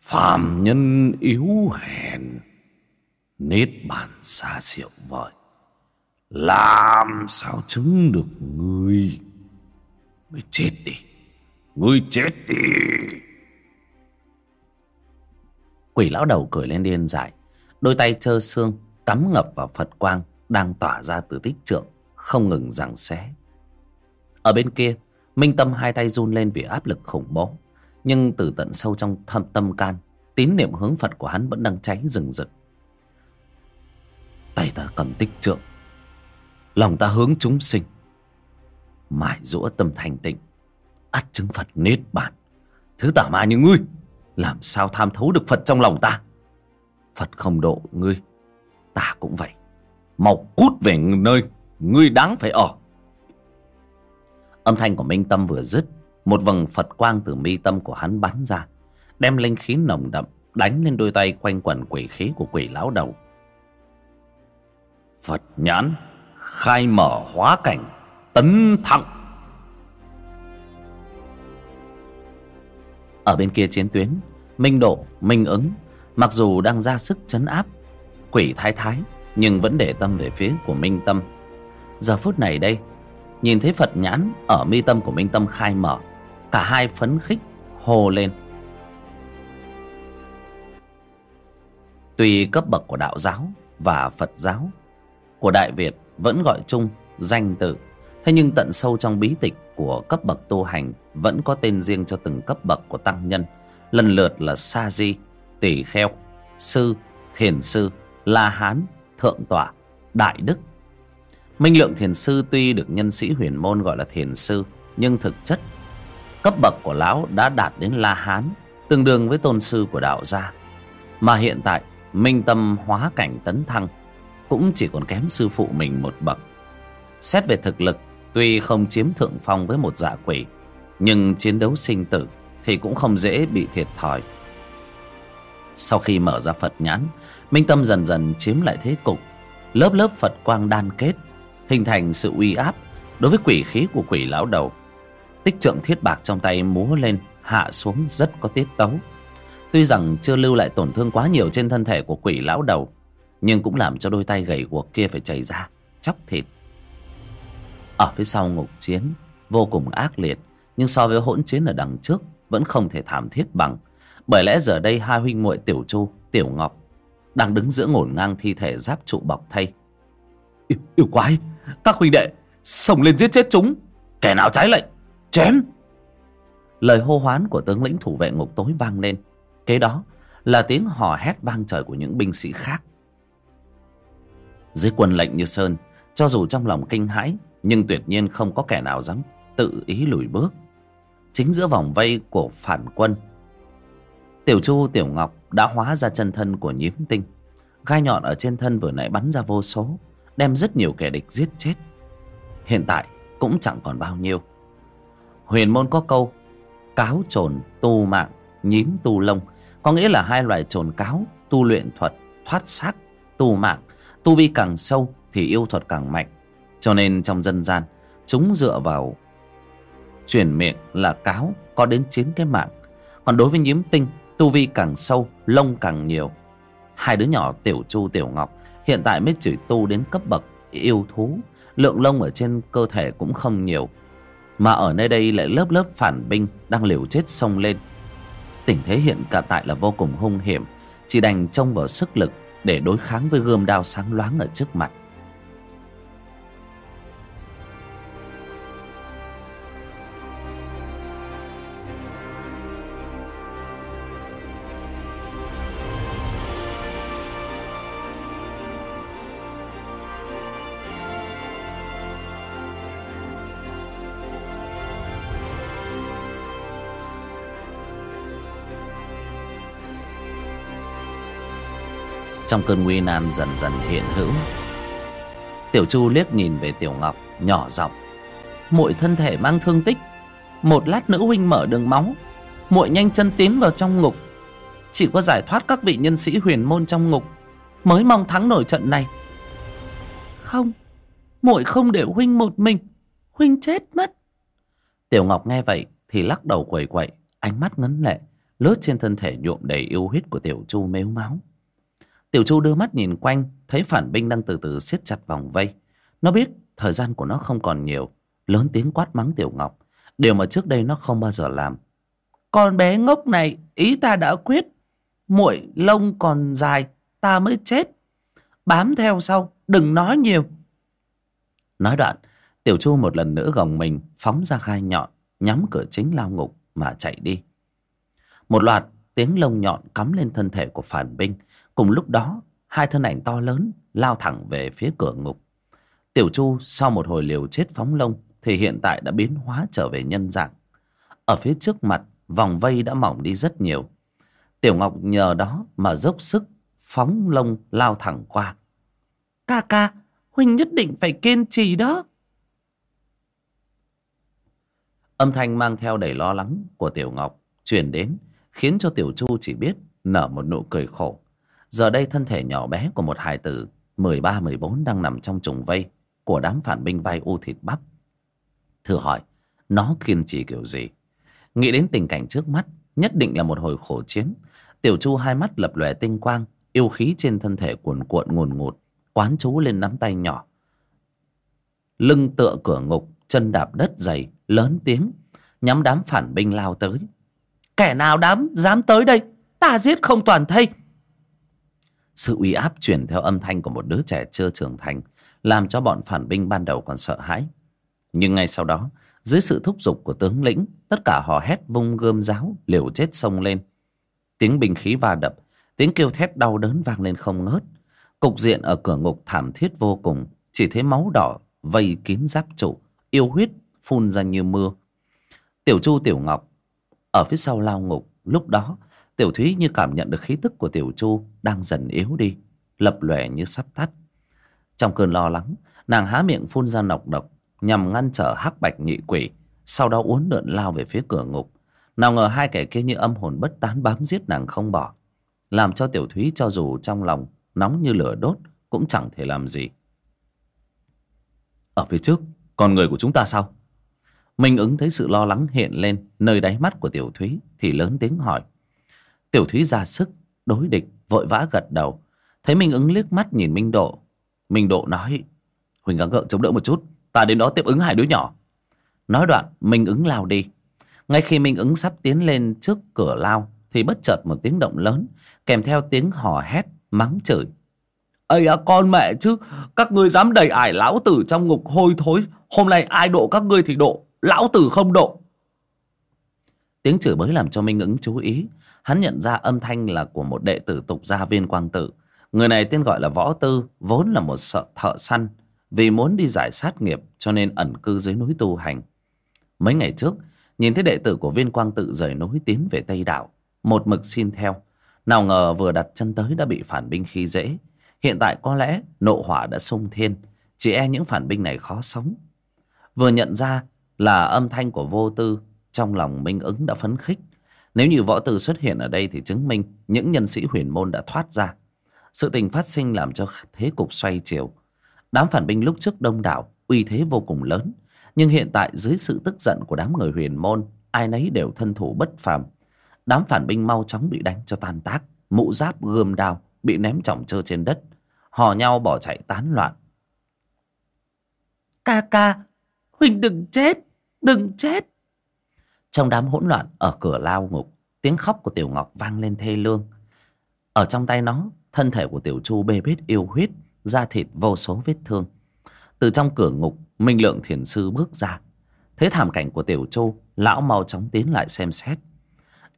Speaker 1: Phàm nhân yếu hèn. Nết bàn xa diệu vời. Làm sao chứng được ngươi? Ngươi chết đi. Ngươi chết đi.
Speaker 2: Quỷ lão đầu cười lên điên dại, Đôi tay trơ xương, Cắm ngập vào Phật quang, Đang tỏa ra từ tích trượng. Không ngừng giằng xé. Ở bên kia, Minh Tâm hai tay run lên vì áp lực khủng bố. Nhưng từ tận sâu trong thâm, tâm can, Tín niệm hướng Phật của hắn vẫn đang cháy rừng rực. Tay ta cầm tích trượng, Lòng ta hướng chúng sinh. Mải rũa tâm thành tịnh ắt chứng Phật nết bản Thứ tả ma như ngươi, Làm sao tham thấu được Phật trong lòng ta? Phật không độ ngươi, Ta cũng vậy. Mau cút về nơi Ngươi đáng phải ở. Âm thanh của Minh Tâm vừa dứt Một vầng Phật quang từ mi tâm của hắn bắn ra Đem linh khí nồng đậm Đánh lên đôi tay quanh quẩn quỷ khí của quỷ lão đầu.
Speaker 1: Phật nhãn Khai mở hóa cảnh Tấn thẳng
Speaker 2: Ở bên kia chiến tuyến Minh Độ, Minh ứng Mặc dù đang ra sức chấn áp Quỷ thái thái Nhưng vẫn để tâm về phía của Minh Tâm. Giờ phút này đây, Nhìn thấy Phật nhãn ở mi tâm của Minh Tâm khai mở, Cả hai phấn khích hồ lên. Tuy cấp bậc của đạo giáo và Phật giáo của Đại Việt vẫn gọi chung danh tự Thế nhưng tận sâu trong bí tịch của cấp bậc tu hành vẫn có tên riêng cho từng cấp bậc của tăng nhân, lần lượt là sa di tỷ kheo, sư, thiền sư, la hán, thượng tọa, đại đức minh lượng thiền sư tuy được nhân sĩ huyền môn gọi là thiền sư, nhưng thực chất cấp bậc của lão đã đạt đến la hán, tương đương với tôn sư của đạo gia. Mà hiện tại, minh tâm hóa cảnh tấn thăng cũng chỉ còn kém sư phụ mình một bậc. Xét về thực lực, tuy không chiếm thượng phong với một dạ quỷ, nhưng chiến đấu sinh tử thì cũng không dễ bị thiệt thòi. Sau khi mở ra phật nhãn, minh tâm dần dần chiếm lại thế cục. Lớp lớp phật quang đan kết hình thành sự uy áp đối với quỷ khí của quỷ lão đầu. Tích trượng thiết bạc trong tay múa lên hạ xuống rất có tiết tấu. Tuy rằng chưa lưu lại tổn thương quá nhiều trên thân thể của quỷ lão đầu nhưng cũng làm cho đôi tay gầy guộc kia phải chảy ra chóc thịt. Ở phía sau ngục chiến vô cùng ác liệt nhưng so với hỗn chiến ở đằng trước vẫn không thể thảm thiết bằng. Bởi lẽ giờ đây hai huynh muội tiểu chu tiểu ngọc đang đứng giữa ngổn ngang thi thể giáp trụ bọc thay.
Speaker 1: Yêu, yêu quái! Các huynh đệ xông lên giết chết chúng. Kẻ nào trái lệnh, chém.
Speaker 2: Lời hô hoán của tướng lĩnh thủ vệ ngục tối vang lên. Kế đó là tiếng hò hét vang trời của những binh sĩ khác. Dưới quân lệnh như sơn, cho dù trong lòng kinh hãi, nhưng tuyệt nhiên không có kẻ nào dám tự ý lùi bước. Chính giữa vòng vây của phản quân, tiểu chu, tiểu ngọc đã hóa ra chân thân của nhiễm tinh. Gai nhọn ở trên thân vừa nãy bắn ra vô số đem rất nhiều kẻ địch giết chết. Hiện tại cũng chẳng còn bao nhiêu. Huyền môn có câu, cáo trồn tu mạng, nhím tu lông. Có nghĩa là hai loài trồn cáo tu luyện thuật, thoát xác, tu mạng. Tu vi càng sâu thì yêu thuật càng mạnh. Cho nên trong dân gian, chúng dựa vào truyền miệng là cáo có đến chín cái mạng. Còn đối với nhiễm tinh, tu vi càng sâu, lông càng nhiều. Hai đứa nhỏ tiểu chu, tiểu ngọc hiện tại mới chỉ tu đến cấp bậc yêu thú. Lượng lông ở trên cơ thể cũng không nhiều. Mà ở nơi đây lại lớp lớp phản binh đang liều chết xông lên. Tình thế hiện cả tại là vô cùng hung hiểm. Chỉ đành trông vào sức lực để đối kháng với gươm đao sáng loáng ở trước mặt. Trong cơn nguy nan dần dần hiện hữu. Tiểu chu liếc nhìn về tiểu ngọc, nhỏ giọng. Muội thân thể mang thương tích. Một lát nữ huynh mở đường máu. Muội nhanh chân tiến vào trong ngục. Chỉ có giải thoát các vị nhân sĩ huyền môn trong ngục mới mong thắng nổi trận này. Không muội không để huynh một mình. Huynh chết mất. Tiểu ngọc nghe vậy thì lắc đầu quẩy quậy, ánh mắt ngấn lệ, lướt trên thân thể nhuộm đầy yêu huyết của tiểu chu mếu máu. Tiểu Chu đưa mắt nhìn quanh, Thấy phản binh đang từ từ siết chặt vòng vây. Nó biết thời gian của nó không còn nhiều. Lớn tiếng quát mắng Tiểu Ngọc. Điều mà trước đây nó không bao giờ làm. Con bé ngốc này, Ý ta đã quyết. Muội lông còn dài, Ta mới chết. Bám theo sau, đừng nói nhiều. Nói đoạn, Tiểu Chu một lần nữa gồng mình, Phóng ra khai nhọn, Nhắm cửa chính lao ngục mà chạy đi. Một loạt tiếng lông nhọn cắm lên thân thể của phản binh. Cùng lúc đó Hai thân ảnh to lớn lao thẳng về phía cửa ngục. Tiểu Chu sau một hồi liều chết phóng lông Thì hiện tại đã biến hóa trở về nhân dạng. Ở phía trước mặt Vòng vây đã mỏng đi rất nhiều. Tiểu Ngọc nhờ đó mà dốc sức Phóng lông lao thẳng qua. Ca ca Huynh nhất định phải kiên trì đó. Âm thanh mang theo đầy lo lắng của Tiểu Ngọc truyền đến khiến cho Tiểu Chu chỉ biết nở một nụ cười khổ. Giờ đây thân thể nhỏ bé của một hài tử 13-14 đang nằm trong trùng vây của đám phản binh vai u thịt bắp. Thử hỏi, nó kiên trì kiểu gì? Nghĩ đến tình cảnh trước mắt, nhất định là một hồi khổ chiến. Tiểu Chu hai mắt lập lòe tinh quang, yêu khí trên thân thể cuồn cuộn ngùn ngụt, quán chú lên nắm tay nhỏ. Lưng tựa cửa ngục, chân đạp đất dày, lớn tiếng, nhắm đám phản binh lao tới. Kẻ nào đám dám tới đây, ta giết không toàn thây. Sự uy áp truyền theo âm thanh của một đứa trẻ chưa trưởng thành, làm cho bọn phản binh ban đầu còn sợ hãi. Nhưng ngay sau đó, dưới sự thúc giục của tướng lĩnh, tất cả họ hét vung gươm giáo, liều chết sông lên. Tiếng binh khí va đập, tiếng kêu thét đau đớn vang lên không ngớt. Cục diện ở cửa ngục thảm thiết vô cùng, chỉ thấy máu đỏ vây kín giáp trụ, yêu huyết phun ra như mưa. Tiểu Chu Tiểu Ngọc ở phía sau lao ngục, lúc đó Tiểu Thúy như cảm nhận được khí tức của Tiểu Chu đang dần yếu đi, lập lòe như sắp tắt. Trong cơn lo lắng, nàng há miệng phun ra nọc độc nhằm ngăn trở hắc bạch nhị quỷ, sau đó uốn lượn lao về phía cửa ngục. Nào ngờ hai kẻ kia như âm hồn bất tán bám giết nàng không bỏ, làm cho Tiểu Thúy cho dù trong lòng nóng như lửa đốt cũng chẳng thể làm gì. Ở phía trước, con người của chúng ta sao? Minh ứng thấy sự lo lắng hiện lên nơi đáy mắt của Tiểu Thúy thì lớn tiếng hỏi. Tiểu Thúy ra sức, đối địch, vội vã gật đầu. Thấy Minh ứng liếc mắt nhìn Minh Độ. Minh Độ nói, Huỳnh gắng gượng chống đỡ một chút, ta đến đó tiếp ứng hai đứa nhỏ. Nói đoạn, Minh ứng lao đi. Ngay khi Minh ứng sắp tiến lên trước cửa lao, thì bất chợt một tiếng động lớn, kèm theo tiếng hò hét, mắng chửi. Ây à con mẹ chứ, các ngươi dám đẩy ải lão tử trong ngục hôi thối, hôm nay ai độ các ngươi thì độ, lão tử không độ. Tiếng chửi bới làm cho Minh ứng chú ý, hắn nhận ra âm thanh là của một đệ tử tục gia viên quang tự. Người này tên gọi là Võ Tư, vốn là một sợ thợ săn, vì muốn đi giải sát nghiệp cho nên ẩn cư dưới núi tu hành. Mấy ngày trước, nhìn thấy đệ tử của viên quang tự rời núi tiến về Tây đảo một mực xin theo. Nào ngờ vừa đặt chân tới đã bị phản binh khi dễ. Hiện tại có lẽ nộ hỏa đã sung thiên, chỉ e những phản binh này khó sống. Vừa nhận ra là âm thanh của vô tư, trong lòng Minh ứng đã phấn khích. Nếu như võ tư xuất hiện ở đây thì chứng minh những nhân sĩ huyền môn đã thoát ra. Sự tình phát sinh làm cho thế cục xoay chiều. Đám phản binh lúc trước đông đảo, uy thế vô cùng lớn. Nhưng hiện tại dưới sự tức giận của đám người huyền môn, ai nấy đều thân thủ bất phàm. Đám phản binh mau chóng bị đánh cho tan tác, mũ giáp gươm đao bị ném trọng trơ trên đất. Hò nhau bỏ chạy tán loạn.
Speaker 3: Ca ca, Huỳnh đừng chết, đừng chết.
Speaker 2: Trong đám hỗn loạn ở cửa lao ngục, tiếng khóc của Tiểu Ngọc vang lên thê lương. Ở trong tay nó, thân thể của Tiểu Chu bê bết yêu huyết, da thịt vô số vết thương. Từ trong cửa ngục, Minh Lượng Thiền Sư bước ra. Thấy thảm cảnh của Tiểu Chu, lão mau chóng tiến lại xem xét.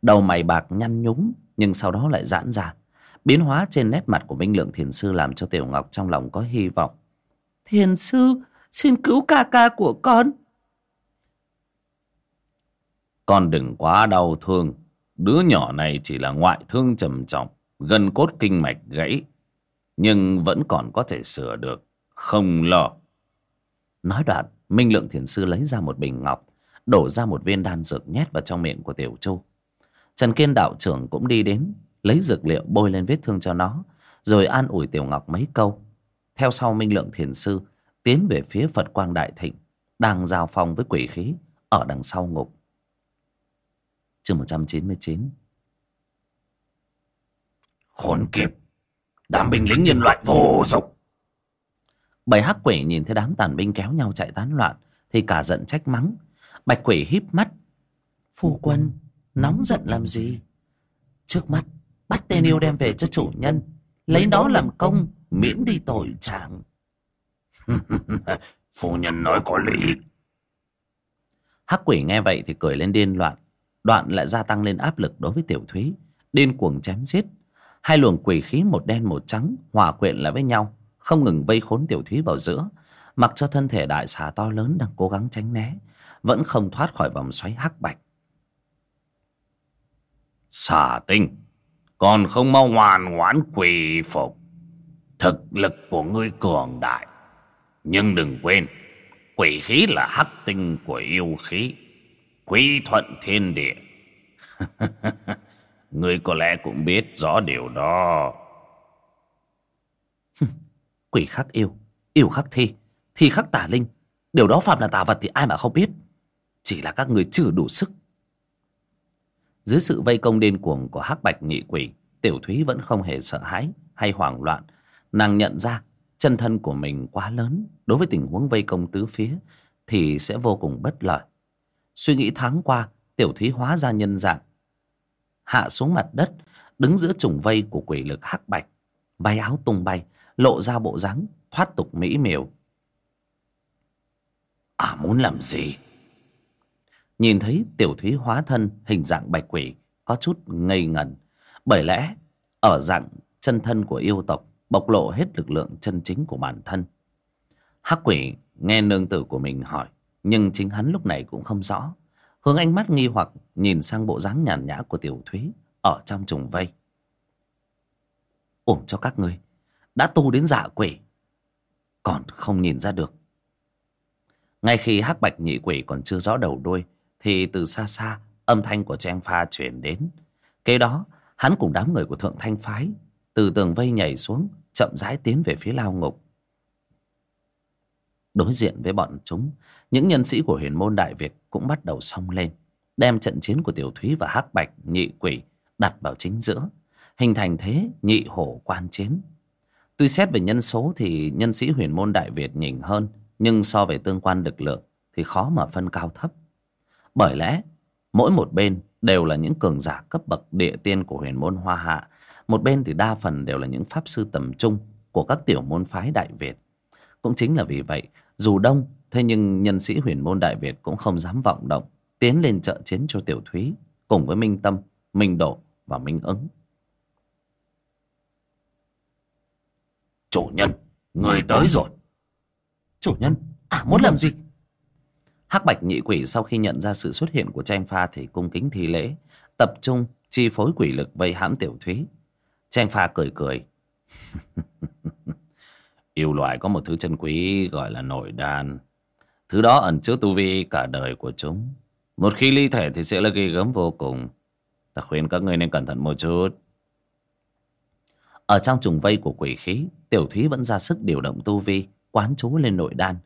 Speaker 2: Đầu mày bạc nhăn nhúm, nhưng sau đó lại giãn ra. Biến hóa trên nét mặt của Minh Lượng Thiền Sư làm cho Tiểu Ngọc trong lòng có hy vọng.
Speaker 3: Thiền Sư, xin cứu ca ca của con.
Speaker 1: Con đừng quá đau thương. Đứa nhỏ này chỉ là ngoại thương trầm trọng, gân cốt kinh mạch gãy. Nhưng vẫn còn có thể sửa được, không lo.
Speaker 2: Nói đoạn, Minh Lượng Thiền Sư lấy ra một bình ngọc, đổ ra một viên đan dược nhét vào trong miệng của Tiểu Chu. Trần Kiên đạo trưởng cũng đi đến, lấy dược liệu bôi lên vết thương cho nó, rồi an ủi Tiểu Ngọc mấy câu. Theo sau Minh Lượng Thiền Sư, tiến về phía Phật Quang Đại Thịnh, đang giao phong với quỷ khí ở đằng sau ngục. Chương 199
Speaker 1: Khốn kiếp! đám binh lính nhân loại vô dụng.
Speaker 2: Bảy hắc quỷ nhìn thấy đám tàn binh kéo nhau chạy tán loạn Thì cả giận trách mắng. Bạch quỷ híp mắt. Phu quân Nóng giận làm gì? Trước mắt Bắt tên yêu đem về cho chủ nhân Lấy đó làm công Miễn đi tội trạng. (laughs)
Speaker 1: Phu nhân nói có lý.
Speaker 2: Hắc quỷ nghe vậy thì cười lên điên loạn Đoạn lại gia tăng lên áp lực đối với tiểu thúy. Điên cuồng chém giết. Hai luồng quỷ khí một đen một trắng Hòa quyện lại với nhau, Không ngừng vây khốn tiểu thúy vào giữa, Mặc cho thân thể đại xà to lớn đang cố gắng tránh né, Vẫn không thoát khỏi vòng xoáy hắc bạch.
Speaker 1: Xà tinh, Còn không mau ngoan ngoãn quỳ phục. Thực lực của ngươi cường đại, Nhưng đừng quên, Quỷ khí là hắc tinh của yêu khí. Quy thuận thiên địa. (laughs) Ngươi có lẽ cũng biết rõ điều đó. (laughs)
Speaker 2: Quỷ khắc yêu Yêu khắc thi Thi khắc tà linh. Điều đó phạm là tà vật thì ai mà không biết? Chỉ là các người chưa đủ sức. Dưới sự vây công điên cuồng của hắc bạch nhị quỷ, Tiểu Thúy vẫn không hề sợ hãi hay hoảng loạn. Nàng nhận ra chân thân của mình quá lớn. Đối với tình huống vây công tứ phía Thì sẽ vô cùng bất lợi. Suy nghĩ tháng qua, Tiểu Thúy hóa ra nhân dạng. Hạ xuống mặt đất, Đứng giữa trùng vây của quỷ lực hắc bạch. Váy áo tung bay, Lộ ra bộ dáng thoát tục mỹ miều.
Speaker 1: À muốn làm gì?
Speaker 2: Nhìn thấy tiểu thúy hóa thân, hình dạng bạch quỷ, Có chút ngây ngẩn. Bởi lẽ, ở dạng chân thân của yêu tộc, Bộc lộ hết lực lượng chân chính của bản thân. Hắc quỷ nghe nương tử của mình hỏi nhưng chính hắn lúc này cũng không rõ. Hướng ánh mắt nghi hoặc nhìn sang bộ dáng nhàn nhã của tiểu thúy Ở trong trùng vây. Ổn cho các ngươi, Đã tu đến dạ quỷ, Còn không nhìn ra được. Ngay khi hắc bạch nhị quỷ còn chưa rõ đầu đuôi, Thì từ xa xa Âm thanh của Trang Pha chuyển đến. Kế đó, hắn cùng đám người của Thượng Thanh Phái Từ tường vây nhảy xuống, Chậm rãi tiến về phía lao ngục. Đối diện với bọn chúng, Những nhân sĩ của huyền môn Đại Việt Cũng bắt đầu xông lên, Đem trận chiến của Tiểu Thúy và hắc bạch, nhị quỷ Đặt vào chính giữa, Hình thành thế nhị hổ quan chiến. Tuy xét về nhân số thì nhân sĩ huyền môn Đại Việt nhỉnh hơn, nhưng so về tương quan lực lượng thì khó mà phân cao thấp. Bởi lẽ, mỗi một bên đều là những cường giả cấp bậc địa tiên của huyền môn hoa hạ, một bên thì đa phần đều là những pháp sư tầm trung của các tiểu môn phái đại việt. Cũng chính là vì vậy dù đông thế nhưng nhân sĩ huyền môn đại việt cũng không dám vọng động tiến lên trợ chiến cho tiểu thúy cùng với minh tâm minh độ và minh ứng
Speaker 1: chủ nhân người tới rồi
Speaker 2: Chủ nhân, à muốn làm gì? Hắc bạch nhị quỷ sau khi nhận ra sự xuất hiện của tranh pha thì cung kính thi lễ, tập trung chi phối quỷ lực vây hãm tiểu thúy. Tranh pha cười cười. (laughs)
Speaker 1: Yêu loài có một thứ chân quý gọi là nội đan. Thứ đó ẩn chứa tu vi cả đời của chúng. Một khi ly thể thì sẽ là ghi gớm vô cùng. Ta khuyên các ngươi nên cẩn thận một chút.
Speaker 2: Ở trong trùng vây của quỷ khí, tiểu thúy vẫn ra sức điều động tu vi quán chú lên nội đan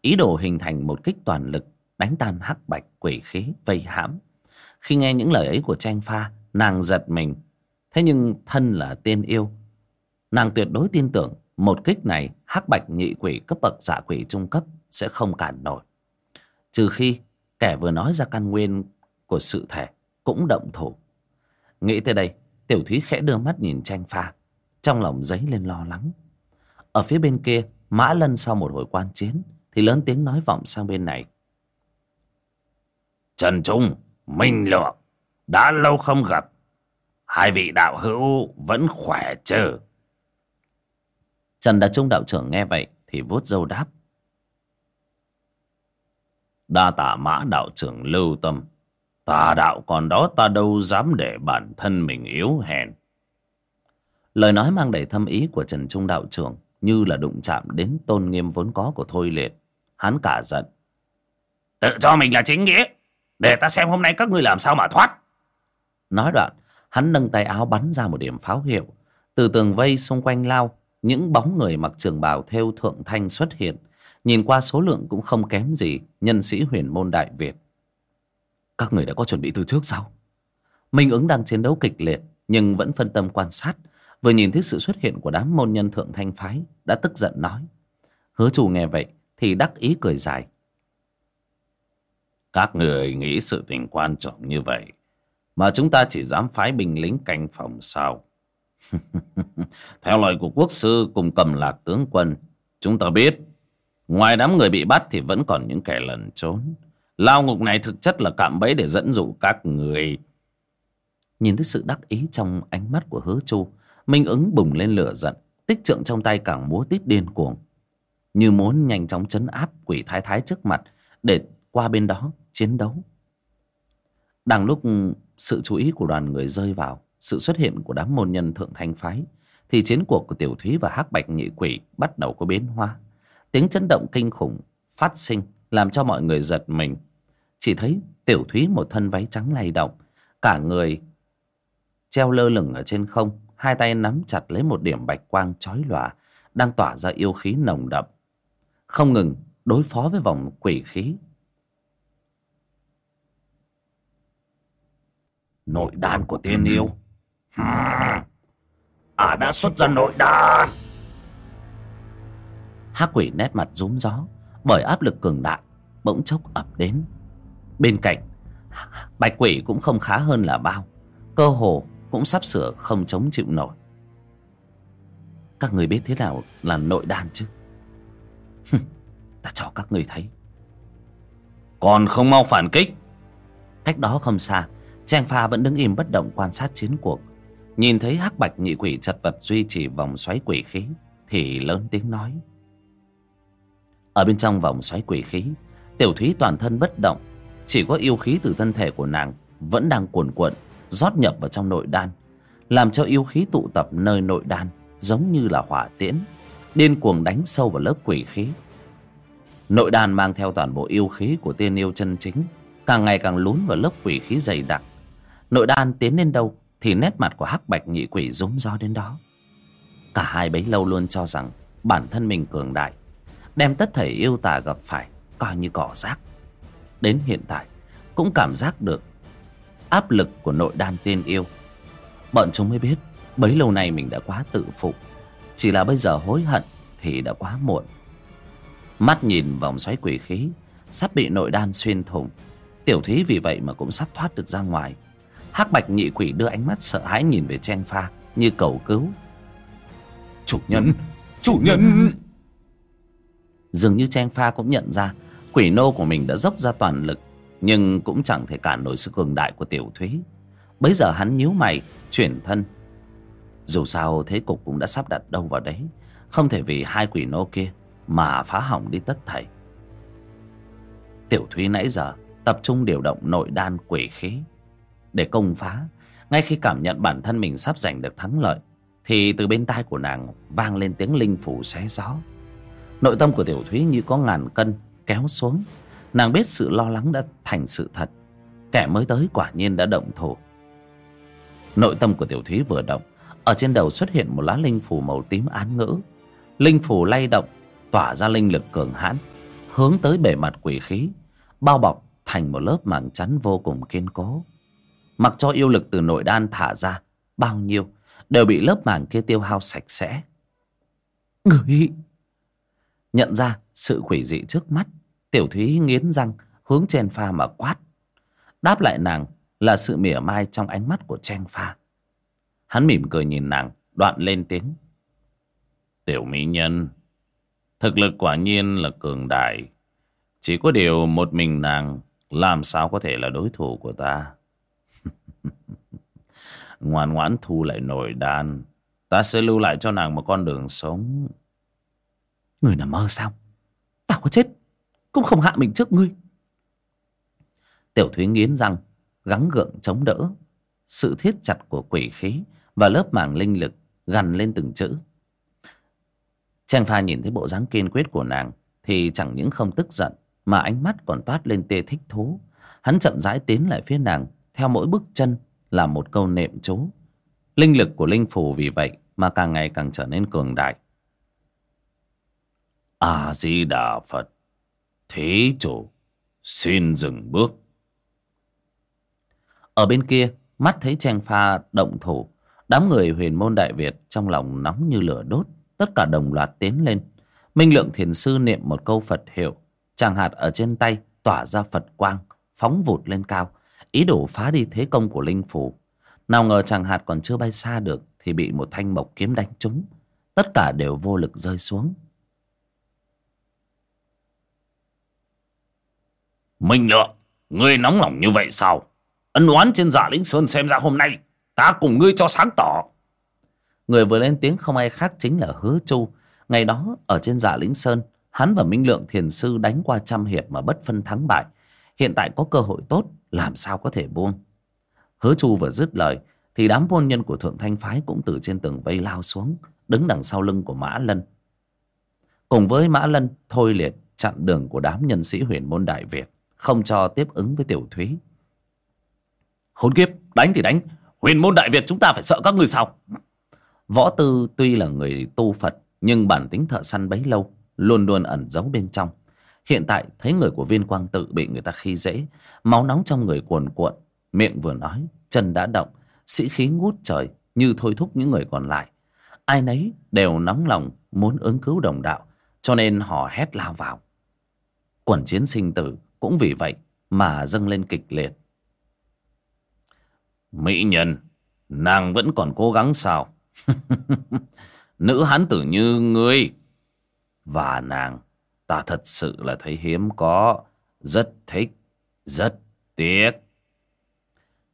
Speaker 2: ý đồ hình thành một kích toàn lực đánh tan hắc bạch quỷ khí vây hãm khi nghe những lời ấy của tranh pha nàng giật mình thế nhưng thân là tiên yêu nàng tuyệt đối tin tưởng một kích này hắc bạch nhị quỷ cấp bậc giả quỷ trung cấp sẽ không cản nổi. Trừ khi kẻ vừa nói ra căn nguyên của sự thể cũng động thủ. Nghĩ tới đây tiểu thúy khẽ đưa mắt nhìn tranh pha trong lòng dấy lên lo lắng. Ở phía bên kia Mã Lân sau một hồi quan chiến Thì lớn tiếng nói vọng sang bên này.
Speaker 1: Trần Trung, Minh Lượng Đã lâu không gặp. Hai vị đạo hữu vẫn khỏe chứ?
Speaker 2: Trần Đạt Trung đạo trưởng nghe vậy Thì vuốt dâu đáp
Speaker 1: Đa tạ mã đạo trưởng lưu tâm Tà đạo còn đó ta đâu dám để bản thân mình yếu hèn
Speaker 2: Lời nói mang đầy thâm ý của Trần Trung đạo trưởng như là đụng chạm đến tôn nghiêm vốn có của Thôi Liệt. Hắn cả giận.
Speaker 1: Tự cho mình là chính nghĩa. Để ta xem hôm nay các ngươi làm sao mà thoát.
Speaker 2: Nói đoạn, hắn nâng tay áo bắn ra một điểm pháo hiệu. Từ tường vây xung quanh lao, những bóng người mặc trường bào theo thượng thanh xuất hiện. Nhìn qua số lượng cũng không kém gì nhân sĩ huyền môn Đại Việt. Các người đã có chuẩn bị từ trước sao? Minh ứng đang chiến đấu kịch liệt, nhưng vẫn phân tâm quan sát. Vừa nhìn thấy sự xuất hiện của đám môn nhân thượng thanh phái Đã tức giận nói Hứa chủ nghe vậy thì đắc ý cười dài
Speaker 1: Các người nghĩ sự tình quan trọng như vậy Mà chúng ta chỉ dám phái binh lính canh phòng sao (laughs) Theo lời của quốc sư cùng cầm lạc tướng quân, Chúng ta biết, Ngoài đám người bị bắt thì vẫn còn những kẻ lẩn trốn. Lao ngục này thực chất là cạm bẫy để dẫn dụ các người.
Speaker 2: Nhìn thấy sự đắc ý trong ánh mắt của hứa chu, Minh ứng bùng lên lửa giận, Tích trượng trong tay càng múa tít điên cuồng, Như muốn nhanh chóng chấn áp quỷ thái thái trước mặt Để qua bên đó chiến đấu. Đang lúc sự chú ý của đoàn người rơi vào sự xuất hiện của đám môn nhân thượng thanh phái, Thì chiến cuộc của Tiểu Thúy và hắc Bạch Nhị Quỷ bắt đầu có biến hóa. Tiếng chấn động kinh khủng phát sinh, Làm cho mọi người giật mình. Chỉ thấy Tiểu Thúy một thân váy trắng lay động, Cả người treo lơ lửng ở trên không, hai tay nắm chặt lấy một điểm bạch quang chói lòa, đang tỏa ra yêu khí nồng đậm. Không ngừng đối phó với vòng quỷ khí.
Speaker 1: Nội đan của tiên yêu à đã xuất ra nội đan.
Speaker 2: Hắc quỷ nét mặt rúm gió bởi áp lực cường đại bỗng chốc ập đến. Bên cạnh bạch quỷ cũng không khá hơn là bao cơ hồ cũng sắp sửa không chống chịu nổi. Các người biết thế nào là nội đan chứ? Ta cho các người thấy.
Speaker 1: Còn không mau phản kích.
Speaker 2: Cách đó không xa trang pha vẫn đứng im bất động quan sát chiến cuộc nhìn thấy hắc bạch nhị quỷ chật vật duy trì vòng xoáy quỷ khí, thì lớn tiếng nói. Ở bên trong vòng xoáy quỷ khí, tiểu thúy toàn thân bất động, chỉ có yêu khí từ thân thể của nàng vẫn đang cuồn cuộn, rót nhập vào trong nội đan, làm cho yêu khí tụ tập nơi nội đan giống như là hỏa tiễn, điên cuồng đánh sâu vào lớp quỷ khí. Nội đan mang theo toàn bộ yêu khí của tiên yêu chân chính càng ngày càng lún vào lớp quỷ khí dày đặc. Nội đan tiến lên đâu thì nét mặt của hắc bạch nhị quỷ rúng gió đến đó. Cả hai bấy lâu luôn cho rằng bản thân mình cường đại, đem tất thảy yêu tà gặp phải coi như cỏ rác. Đến hiện tại, cũng cảm giác được áp lực của nội đan tiên yêu. Bọn chúng mới biết, bấy lâu nay mình đã quá tự phụ, chỉ là bây giờ hối hận thì đã quá muộn. Mắt nhìn vòng xoáy quỷ khí sắp bị nội đan xuyên thủng, tiểu thúy vì vậy mà cũng sắp thoát được ra ngoài hắc bạch nhị quỷ đưa ánh mắt sợ hãi nhìn về chen pha như cầu cứu.
Speaker 1: Chủ nhân chủ nhân.
Speaker 2: Dường như chen pha cũng nhận ra quỷ nô của mình đã dốc ra toàn lực nhưng cũng chẳng thể cản nổi sự cường đại của tiểu thúy. Bấy giờ hắn nhíu mày chuyển thân. Dù sao thế cục cũng đã sắp đặt đâu vào đấy. Không thể vì hai quỷ nô kia mà phá hỏng đi tất thảy. Tiểu thúy nãy giờ tập trung điều động nội đan quỷ khí để công phá. Ngay khi cảm nhận bản thân mình sắp giành được thắng lợi, thì từ bên tai của nàng vang lên tiếng linh phủ xé gió. Nội tâm của tiểu thúy như có ngàn cân kéo xuống. Nàng biết sự lo lắng đã thành sự thật. Kẻ mới tới quả nhiên đã động thủ. Nội tâm của tiểu thúy vừa động, ở trên đầu xuất hiện một lá linh phù màu tím án ngữ. Linh phù lay động, tỏa ra linh lực cường hãn, hướng tới bề mặt quỷ khí, bao bọc thành một lớp màng chắn vô cùng kiên cố mặc cho yêu lực từ nội đan thả ra bao nhiêu đều bị lớp màng kia tiêu hao sạch sẽ. Người nhận ra sự quỷ dị trước mắt tiểu thúy nghiến răng hướng chen pha mà quát. Đáp lại nàng là sự mỉa mai trong ánh mắt của chen pha. Hắn mỉm cười nhìn nàng đoạn lên tiếng.
Speaker 1: Tiểu mỹ nhân thực lực quả nhiên là cường đại. Chỉ có điều một mình nàng làm sao có thể là đối thủ của ta (laughs) ngoan ngoãn thu lại nổi đan, ta sẽ lưu lại cho nàng một con đường sống.
Speaker 2: Người nằm mơ sao? Tao có chết, cũng không hạ mình trước ngươi. Tiểu thúy nghiến răng, gắng gượng chống đỡ. Sự thiết chặt của quỷ khí và lớp màng linh lực gằn lên từng chữ. Trang pha nhìn thấy bộ dáng kiên quyết của nàng thì chẳng những không tức giận, mà ánh mắt còn toát lên tê thích thú. Hắn chậm rãi tiến lại phía nàng theo mỗi bước chân là một câu niệm chú. Linh lực của linh phù vì vậy mà càng ngày càng trở nên cường đại.
Speaker 1: A di đà phật thế chủ xin dừng bước.
Speaker 2: Ở bên kia mắt thấy trang pha động thủ Đám người huyền môn Đại Việt trong lòng nóng như lửa đốt, tất cả đồng loạt tiến lên. Minh Lượng Thiền Sư niệm một câu Phật hiệu, chàng hạt ở trên tay tỏa ra Phật quang, phóng vụt lên cao, ý đồ phá đi thế công của Linh Phủ. Nào ngờ chàng hạt còn chưa bay xa được thì bị một thanh mộc kiếm đánh trúng. Tất cả đều vô lực rơi xuống.
Speaker 1: Minh Lượng, ngươi nóng lòng như vậy sao? Ân oán trên giả lĩnh sơn xem ra hôm nay ta cùng ngươi cho sáng tỏ.
Speaker 2: Người vừa lên tiếng không ai khác chính là Hứa Chu. Ngày đó ở trên giả lĩnh sơn, hắn và Minh Lượng thiền sư đánh qua trăm hiệp mà bất phân thắng bại. Hiện tại có cơ hội tốt, làm sao có thể buông. Hứa Chu vừa dứt lời, thì đám môn nhân của Thượng Thanh Phái cũng từ trên tường vây lao xuống, đứng đằng sau lưng của Mã Lân. Cùng với Mã Lân, Thôi Liệt chặn đường của đám nhân sĩ huyền môn Đại Việt, không cho tiếp ứng với Tiểu Thúy.
Speaker 1: Khốn kiếp, đánh thì đánh, huyền môn Đại Việt chúng ta phải sợ các người sao?
Speaker 2: Võ Tư tuy là người tu Phật, nhưng bản tính thợ săn bấy lâu, luôn luôn ẩn giấu bên trong. Hiện tại thấy người của viên quang tự bị người ta khi dễ, máu nóng trong người cuồn cuộn, miệng vừa nói, chân đã động, sĩ khí ngút trời như thôi thúc những người còn lại. Ai nấy đều nóng lòng muốn ứng cứu đồng đạo, cho nên họ hét lao vào. Quần chiến sinh tử cũng vì vậy mà dâng lên kịch liệt.
Speaker 1: Mỹ nhân, nàng vẫn còn cố gắng sao? (laughs) Nữ hán tử như ngươi và nàng ta thật sự là thấy hiếm có, rất thích, rất tiếc.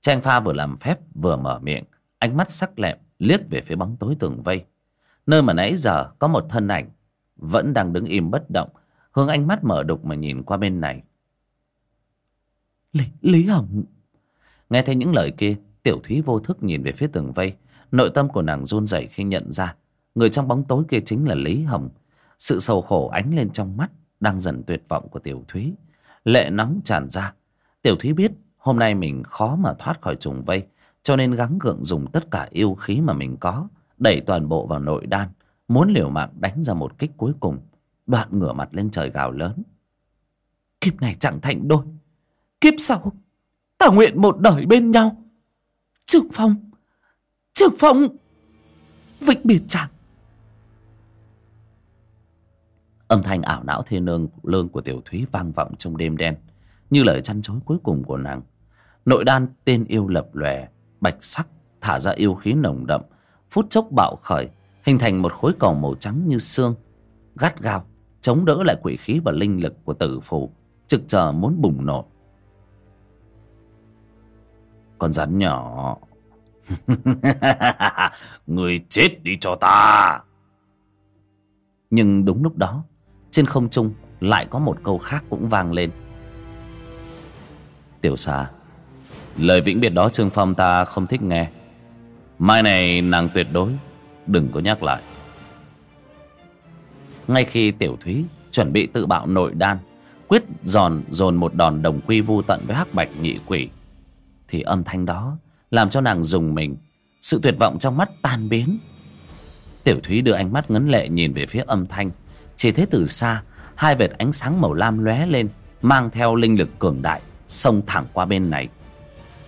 Speaker 2: Trang pha vừa làm phép vừa mở miệng, ánh mắt sắc lẹm liếc về phía bóng tối tường vây. Nơi mà nãy giờ có một thân ảnh vẫn đang đứng im bất động, hướng ánh mắt mở đục mà nhìn qua bên này. Lý, Lý Hồng... Nghe thấy những lời kia, Tiểu Thúy vô thức nhìn về phía tường vây. Nội tâm của nàng run rẩy khi nhận ra người trong bóng tối kia chính là Lý Hồng. Sự sầu khổ ánh lên trong mắt đang dần tuyệt vọng của Tiểu Thúy. Lệ nóng tràn ra. Tiểu Thúy biết hôm nay mình khó mà thoát khỏi trùng vây, cho nên gắng gượng dùng tất cả yêu khí mà mình có, đẩy toàn bộ vào nội đan, muốn liều mạng đánh ra một kích cuối cùng. Đoạn ngửa mặt lên trời gào lớn. Kiếp này chẳng thành đôi. Kiếp sau, ta nguyện một đời bên nhau. Trương Phong, Trương Phong, vĩnh biệt chàng. Âm thanh ảo não thê nương lương của Tiểu Thúy vang vọng trong đêm đen, như lời chăn chối cuối cùng của nàng. Nội đan tên yêu lập lòe, bạch sắc, thả ra yêu khí nồng đậm, phút chốc bạo khởi, hình thành một khối cầu màu trắng như xương, gắt gao, chống đỡ lại quỷ khí và linh lực của tử phù, trực chờ muốn bùng nổ.
Speaker 1: Con rắn nhỏ, (laughs) người chết đi cho ta.
Speaker 2: Nhưng đúng lúc đó, trên không trung lại có một câu khác cũng vang lên. Tiểu xà, lời vĩnh biệt đó Trương Phong ta không thích nghe. Mai này nàng tuyệt đối đừng có nhắc lại. Ngay khi Tiểu Thúy chuẩn bị tự bạo nội đan, quyết giòn dồn một đòn đồng quy vu tận với hắc bạch nhị quỷ, thì âm thanh đó làm cho nàng dùng mình, sự tuyệt vọng trong mắt tan biến. Tiểu Thúy đưa ánh mắt ngấn lệ nhìn về phía âm thanh, chỉ thấy từ xa hai vệt ánh sáng màu lam lóe lên, mang theo linh lực cường đại xông thẳng qua bên này.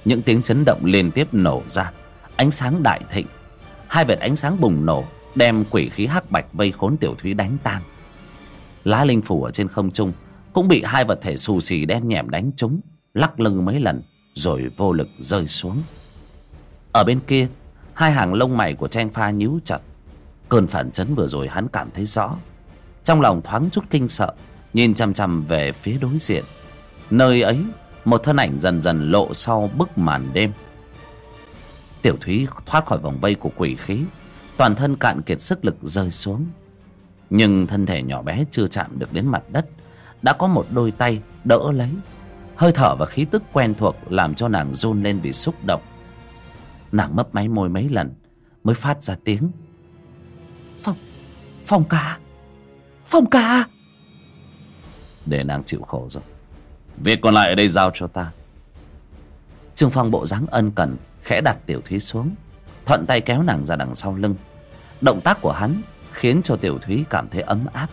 Speaker 2: Những tiếng chấn động liên tiếp nổ ra, ánh sáng đại thịnh, hai vệt ánh sáng bùng nổ, đem quỷ khí hắc bạch vây khốn tiểu thúy đánh tan. Lá linh phủ ở trên không trung cũng bị hai vật thể xù xì đen nhẻm đánh trúng, lắc lưng mấy lần rồi vô lực rơi xuống. Ở bên kia, hai hàng lông mày của Trang Pha nhíu chặt. Cơn phản chấn vừa rồi hắn cảm thấy rõ. Trong lòng thoáng chút kinh sợ, nhìn chằm chằm về phía đối diện. Nơi ấy, một thân ảnh dần dần lộ sau bức màn đêm. Tiểu Thúy thoát khỏi vòng vây của quỷ khí, toàn thân cạn kiệt sức lực rơi xuống. Nhưng thân thể nhỏ bé chưa chạm được đến mặt đất, đã có một đôi tay đỡ lấy. Hơi thở và khí tức quen thuộc làm cho nàng run lên vì xúc động. Nàng mấp máy môi mấy lần mới phát ra tiếng. Phong, Phong ca, Phong ca. Để nàng chịu khổ rồi. Việc còn lại ở đây giao cho ta. Trương Phong bộ dáng ân cần khẽ đặt Tiểu Thúy xuống, thuận tay kéo nàng ra đằng sau lưng. Động tác của hắn khiến cho Tiểu Thúy cảm thấy ấm áp.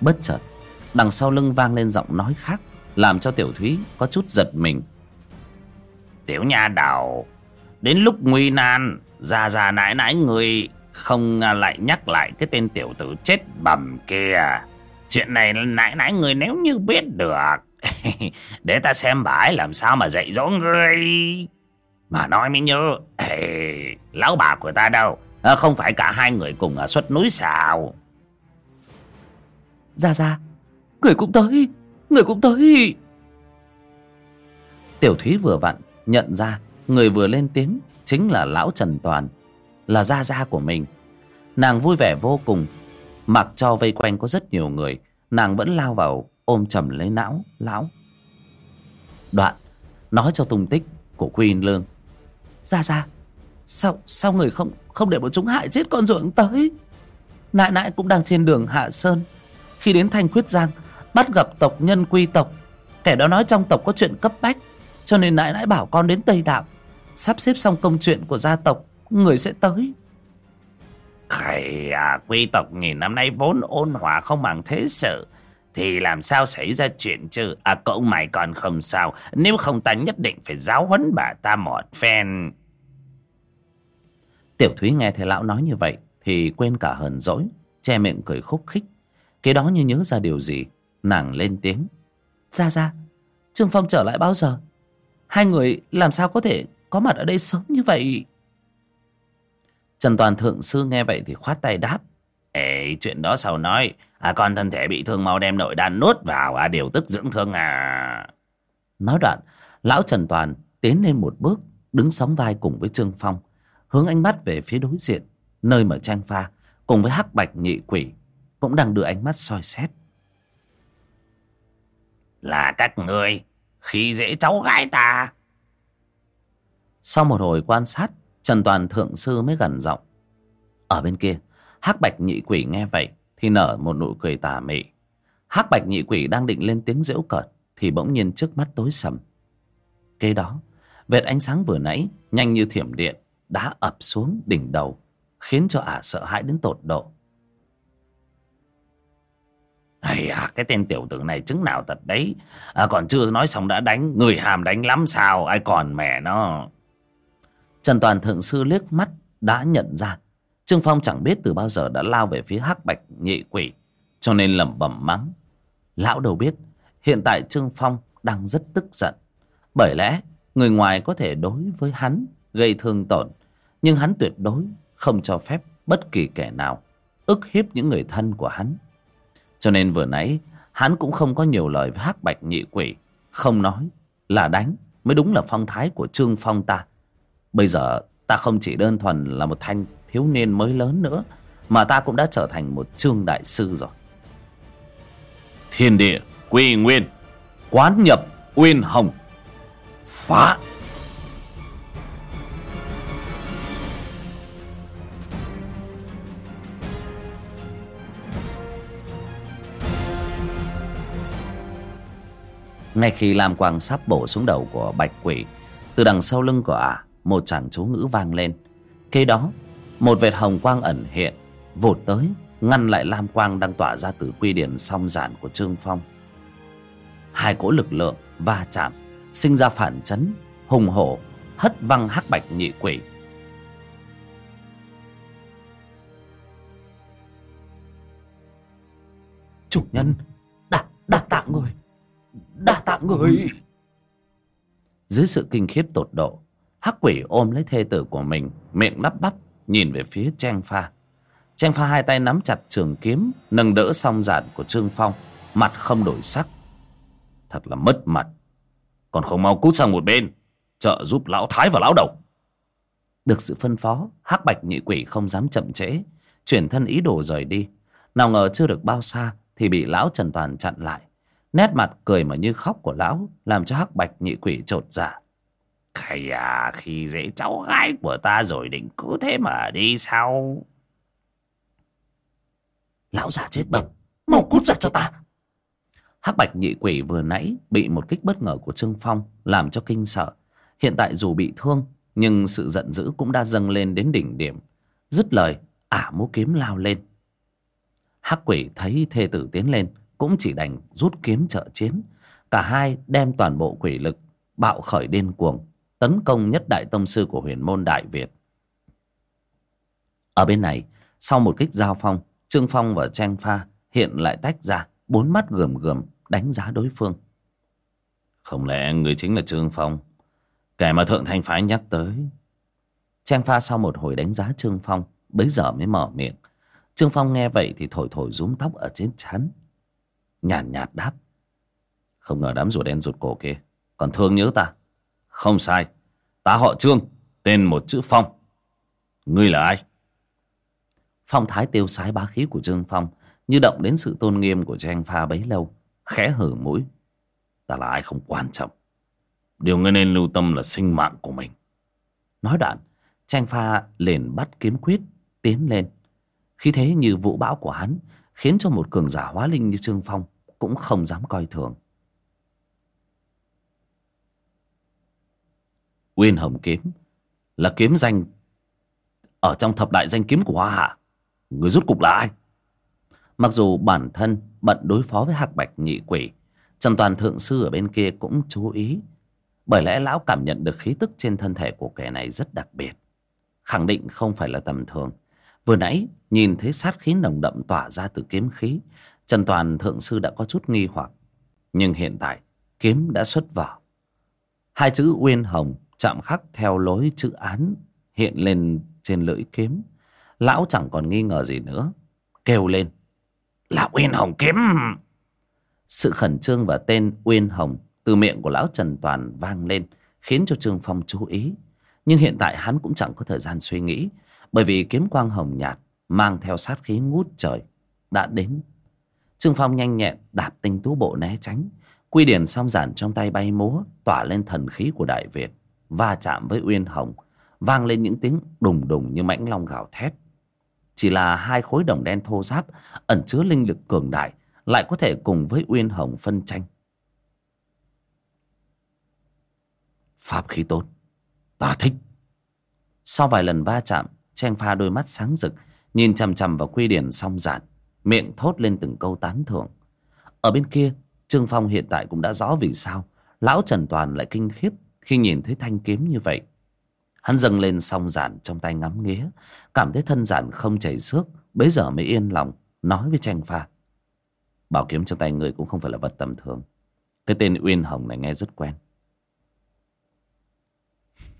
Speaker 2: Bất chợt, đằng sau lưng vang lên giọng nói khác, làm cho Tiểu Thúy có chút giật mình.
Speaker 1: Tiểu nha đầu, Đến lúc nguy nan Già già nãi nãi người không lại nhắc lại cái tên tiểu tử chết bầm kia. Chuyện này nãi nãi người nếu như biết được (laughs) Để ta xem bà ấy làm sao mà dạy dỗ người Mà nói mới nhớ (laughs) hey, Lão bà của ta đâu? À, Không phải cả hai người cùng ở xuất núi sao?
Speaker 2: Ra ra Người cũng tới Người cũng tới. Tiểu Thúy vừa vặn nhận ra Người vừa lên tiếng Chính là lão Trần Toàn là gia gia của mình. Nàng vui vẻ vô cùng. Mặc cho vây quanh có rất nhiều người, Nàng vẫn lao vào ôm chầm lấy não, lão. Đoạn, Nói cho tung tích của Quy Lương. Ra ra Sao sao người không không để bọn chúng hại chết con ruộng tới? Nại nại cũng đang trên đường Hạ Sơn. Khi đến Thanh Quyết Giang, Bắt gặp tộc nhân quy tộc. Kẻ đó nói trong tộc có chuyện cấp bách, Cho nên nại nại bảo con đến Tây Đạo. Sắp xếp xong công chuyện của gia tộc Người sẽ tới.
Speaker 1: Khải à, quy tộc nghìn năm nay vốn ôn hòa không bằng thế sự Thì làm sao xảy ra chuyện chứ? À cậu mày còn không sao. Nếu không ta nhất định phải giáo huấn bà ta một phen.
Speaker 2: Tiểu Thúy nghe thấy lão nói như vậy Thì quên cả hờn dỗi Che miệng cười khúc khích. Cái đó như nhớ ra điều gì Nàng lên tiếng. Ra ra Trương Phong trở lại bao giờ? Hai người làm sao có thể có mặt ở đây sớm như vậy Trần Toàn Thượng Sư nghe vậy thì khoát tay đáp.
Speaker 1: Ê chuyện đó sao nói? À con thân thể bị thương mau đem nội đan nuốt vào À điều tức dưỡng thương à.
Speaker 2: Nói đoạn Lão Trần Toàn tiến lên một bước Đứng sóng vai cùng với Trương Phong Hướng ánh mắt về phía đối diện Nơi mở trang pha Cùng với hắc bạch nhị quỷ Cũng đang đưa ánh mắt soi xét.
Speaker 1: Là các người Khi dễ cháu gái ta.
Speaker 2: Sau một hồi quan sát Trần Toàn Thượng Sư mới gần giọng. Ở bên kia hắc bạch nhị quỷ nghe vậy Thì nở một nụ cười tà mị. Hắc bạch nhị quỷ đang định lên tiếng giễu cợt Thì bỗng nhiên trước mắt tối sầm. Kế đó Vệt ánh sáng vừa nãy Nhanh như thiểm điện Đã ập xuống đỉnh đầu Khiến cho ả sợ hãi đến tột độ.
Speaker 1: Ây à, cái tên tiểu tử này chứng nào thật đấy? À, Còn chưa nói xong đã đánh Người hàm đánh lắm sao? Ai còn mẹ nó?
Speaker 2: Trần Toàn Thượng Sư liếc mắt đã nhận ra. Trương Phong chẳng biết từ bao giờ đã lao về phía hắc bạch nhị quỷ, Cho nên lẩm bẩm mắng. Lão đầu biết, Hiện tại Trương Phong đang rất tức giận. Bởi lẽ, người ngoài có thể đối với hắn gây thương tổn, Nhưng hắn tuyệt đối không cho phép bất kỳ kẻ nào ức hiếp những người thân của hắn. Cho nên vừa nãy, hắn cũng không có nhiều lời với hắc bạch nhị quỷ, Không nói là đánh mới đúng là phong thái của Trương Phong ta. Bây giờ ta không chỉ đơn thuần là một thanh thiếu niên mới lớn nữa Mà ta cũng đã trở thành một trương đại sư rồi.
Speaker 1: Thiên địa quy nguyên Quán nhập uyên hồng Phá.
Speaker 2: Ngay khi Lam Quang sắp bổ xuống đầu của bạch quỷ Từ đằng sau lưng của ả một chàng chú ngữ vang lên. Kế đó Một vệt hồng quang ẩn hiện Vụt tới Ngăn lại Lam Quang đang tỏa ra từ quy điển song giản của Trương Phong. Hai cỗ lực lượng va chạm Sinh ra phản chấn Hùng hổ Hất văng hắc bạch nhị quỷ. Chủ nhân Đa, đa tạ người Đa tạ người. Dưới sự kinh khiếp tột độ Hắc quỷ ôm lấy thê tử của mình, Miệng lắp bắp, Nhìn về phía Trang Pha. Trang Pha hai tay nắm chặt trường kiếm, Nâng đỡ song giản của Trương Phong, Mặt không đổi sắc.
Speaker 1: Thật là mất mặt. Còn không mau cút sang một bên, Trợ giúp lão thái và lão độc
Speaker 2: Được sự phân phó, Hắc bạch nhị quỷ không dám chậm trễ, Chuyển thân ý đồ rời đi. Nào ngờ chưa được bao xa Thì bị lão Trần Toàn chặn lại. Nét mặt cười mà như khóc của lão, Làm cho hắc bạch nhị quỷ trột dạ.
Speaker 1: Khầy à khi dễ cháu gái của ta rồi định cứ thế mà đi sao?
Speaker 2: Lão già chết bẩm Mau cút ra cho ta. Hắc bạch nhị quỷ vừa nãy Bị một kích bất ngờ của Trương Phong Làm cho kinh sợ. Hiện tại dù bị thương Nhưng sự giận dữ cũng đã dâng lên đến đỉnh điểm. Dứt lời ả múa kiếm lao lên. Hắc quỷ thấy thê tử tiến lên Cũng chỉ đành rút kiếm trợ chiến. Cả hai đem toàn bộ quỷ lực Bạo khởi điên cuồng tấn công nhất đại tông sư của huyền môn đại việt. Ở bên này sau một kích giao phong trương phong và trang pha hiện lại tách ra bốn mắt gườm gườm đánh giá đối phương.
Speaker 1: Không lẽ người chính là trương phong? Kẻ mà thượng thanh phái nhắc tới.
Speaker 2: Trang pha sau một hồi đánh giá trương phong bấy giờ mới mở miệng. Trương phong nghe vậy thì thổi thổi rúm tóc ở trên trán. Nhàn nhạt, nhạt đáp.
Speaker 1: Không ngờ đám rùa đen rụt cổ kia còn thương nhớ ta không sai. Ta họ trương tên một chữ phong. Ngươi là ai?
Speaker 2: Phong thái tiêu sái bá khí của trương phong như động đến sự tôn nghiêm của trang pha bấy lâu khẽ hở mũi.
Speaker 1: Ta là ai không quan trọng. Điều ngươi nên lưu tâm là sinh mạng của mình.
Speaker 2: Nói đoạn trang pha liền bắt kiếm quyết tiến lên. Khi thế như vũ bão của hắn khiến cho một cường giả hóa linh như trương phong cũng không dám coi thường
Speaker 1: uyên hồng kiếm. Là kiếm danh ở trong thập đại danh kiếm của hoa hạ. Người rút cục là ai?
Speaker 2: Mặc dù bản thân bận đối phó với hạc bạch nhị quỷ, trần toàn thượng sư ở bên kia cũng chú ý. Bởi lẽ lão cảm nhận được khí tức trên thân thể của kẻ này rất đặc biệt. Khẳng định không phải là tầm thường. Vừa nãy, nhìn thấy sát khí nồng đậm tỏa ra từ kiếm khí, trần toàn thượng sư đã có chút nghi hoặc. Nhưng hiện tại, kiếm đã xuất vỏ hai chữ uyên hồng chạm khắc theo lối chữ án hiện lên trên lưỡi kiếm. Lão chẳng còn nghi ngờ gì nữa, kêu lên,
Speaker 1: là uyên hồng kiếm!
Speaker 2: Sự khẩn trương và tên uyên hồng từ miệng của lão trần toàn vang lên, khiến cho trương phong chú ý. Nhưng hiện tại hắn cũng chẳng có thời gian suy nghĩ, bởi vì kiếm quang hồng nhạt mang theo sát khí ngút trời đã đến. Trương phong nhanh nhẹn đạp tinh tú bộ né tránh, quy điển song giản trong tay bay múa tỏa lên thần khí của đại việt va chạm với uyên hồng, vang lên những tiếng đùng đùng như mãnh long gào thét. Chỉ là hai khối đồng đen thô ráp, ẩn chứa linh lực cường đại, lại có thể cùng với uyên hồng phân tranh.
Speaker 1: Pháp khí tốt, ta thích.
Speaker 2: Sau vài lần va chạm chen pha đôi mắt sáng rực, nhìn chằm chằm vào quy điển song giản, miệng thốt lên từng câu tán thưởng. Ở bên kia, trương phong hiện tại cũng đã rõ vì sao lão trần toàn lại kinh khiếp khi nhìn thấy thanh kiếm như vậy. Hắn dâng lên song giản trong tay ngắm nghía, cảm thấy thân giản không chảy xước, bấy giờ mới yên lòng, nói với tranh pha. Bảo kiếm trong tay người cũng không phải là vật tầm thường. Cái tên uyên hồng này nghe rất quen.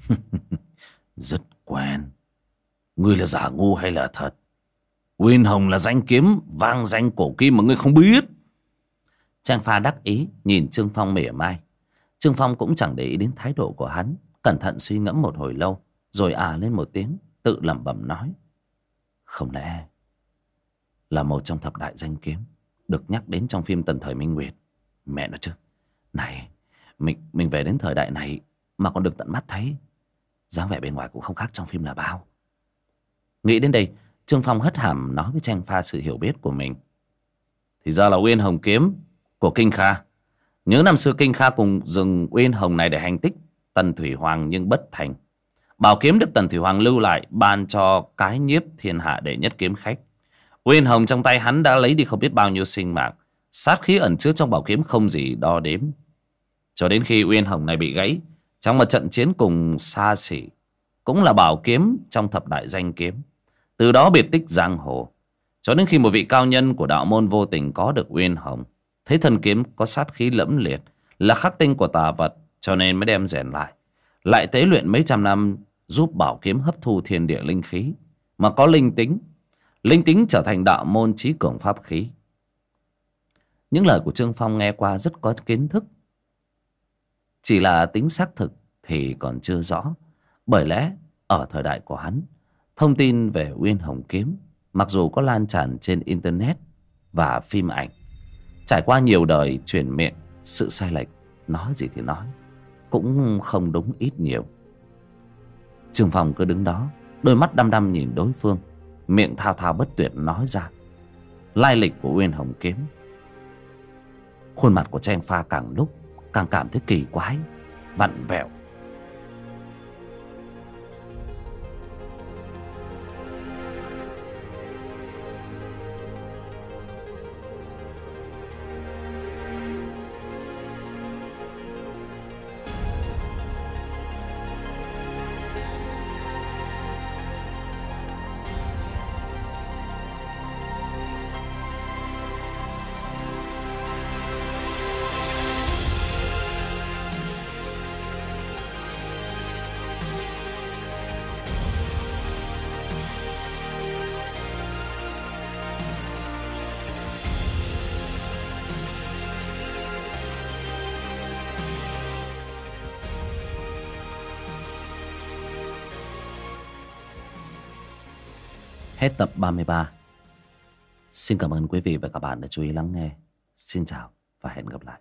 Speaker 2: (laughs)
Speaker 1: Rất quen. Ngươi là giả ngu hay là thật? Uyên hồng là danh kiếm, vang danh cổ kim mà ngươi không biết.
Speaker 2: Trang pha đắc ý, nhìn trương phong mỉa mai trương phong cũng chẳng để ý đến thái độ của hắn. Cẩn thận suy ngẫm một hồi lâu, rồi à lên một tiếng, tự lẩm bẩm nói. Không lẽ là một trong thập đại danh kiếm được nhắc đến trong phim tần thời minh nguyệt? Mẹ nó chứ. Này, mình mình về đến thời đại này mà còn được tận mắt thấy. Dáng vẻ bên ngoài cũng không khác trong phim là bao. Nghĩ đến đây, trương phong hất hàm nói với tranh pha sự hiểu biết của mình.
Speaker 1: Thì ra là uyên hồng kiếm của kinh kha nhớ năm xưa kinh kha cùng dừng uyên hồng này để hành tích tần thủy hoàng nhưng bất thành. Bảo kiếm được tần thủy hoàng lưu lại, ban cho cái nhiếp thiên hạ đệ nhất kiếm khách. Uyên hồng trong tay hắn đã lấy đi không biết bao nhiêu sinh mạng. Sát khí ẩn chứa trong bảo kiếm không gì đo đếm. Cho đến khi uyên hồng này bị gãy, trong một trận chiến cùng xa xỉ, cũng là bảo kiếm trong thập đại danh kiếm. Từ đó biệt tích giang hồ. Cho đến khi một vị cao nhân của đạo môn vô tình có được uyên hồng thấy thần kiếm có sát khí lẫm liệt, là khắc tinh của tà vật, cho nên mới đem rèn lại. Lại tế luyện mấy trăm năm, giúp bảo kiếm hấp thu thiên địa linh khí. Mà có linh tính linh tính trở thành đạo môn trí cường pháp khí.
Speaker 2: Những lời của trương phong nghe qua rất có kiến thức. Chỉ là tính xác thực thì còn chưa rõ, bởi lẽ ở thời đại của hắn, thông tin về uyên hồng kiếm, mặc dù có lan tràn trên internet và phim ảnh trải qua nhiều đời truyền miệng, sự sai lệch, nói gì thì nói, cũng không đúng ít nhiều. Trương phòng cứ đứng đó, đôi mắt đăm đăm nhìn đối phương, miệng thao thao bất tuyệt nói ra. Lai lịch của uyên hồng kiếm. Khuôn mặt của trang pha càng lúc càng cảm thấy kỳ quái, vặn vẹo.
Speaker 1: Hết tập 33 Xin cảm ơn quý vị và các bạn đã chú ý lắng nghe. Xin chào và hẹn gặp lại.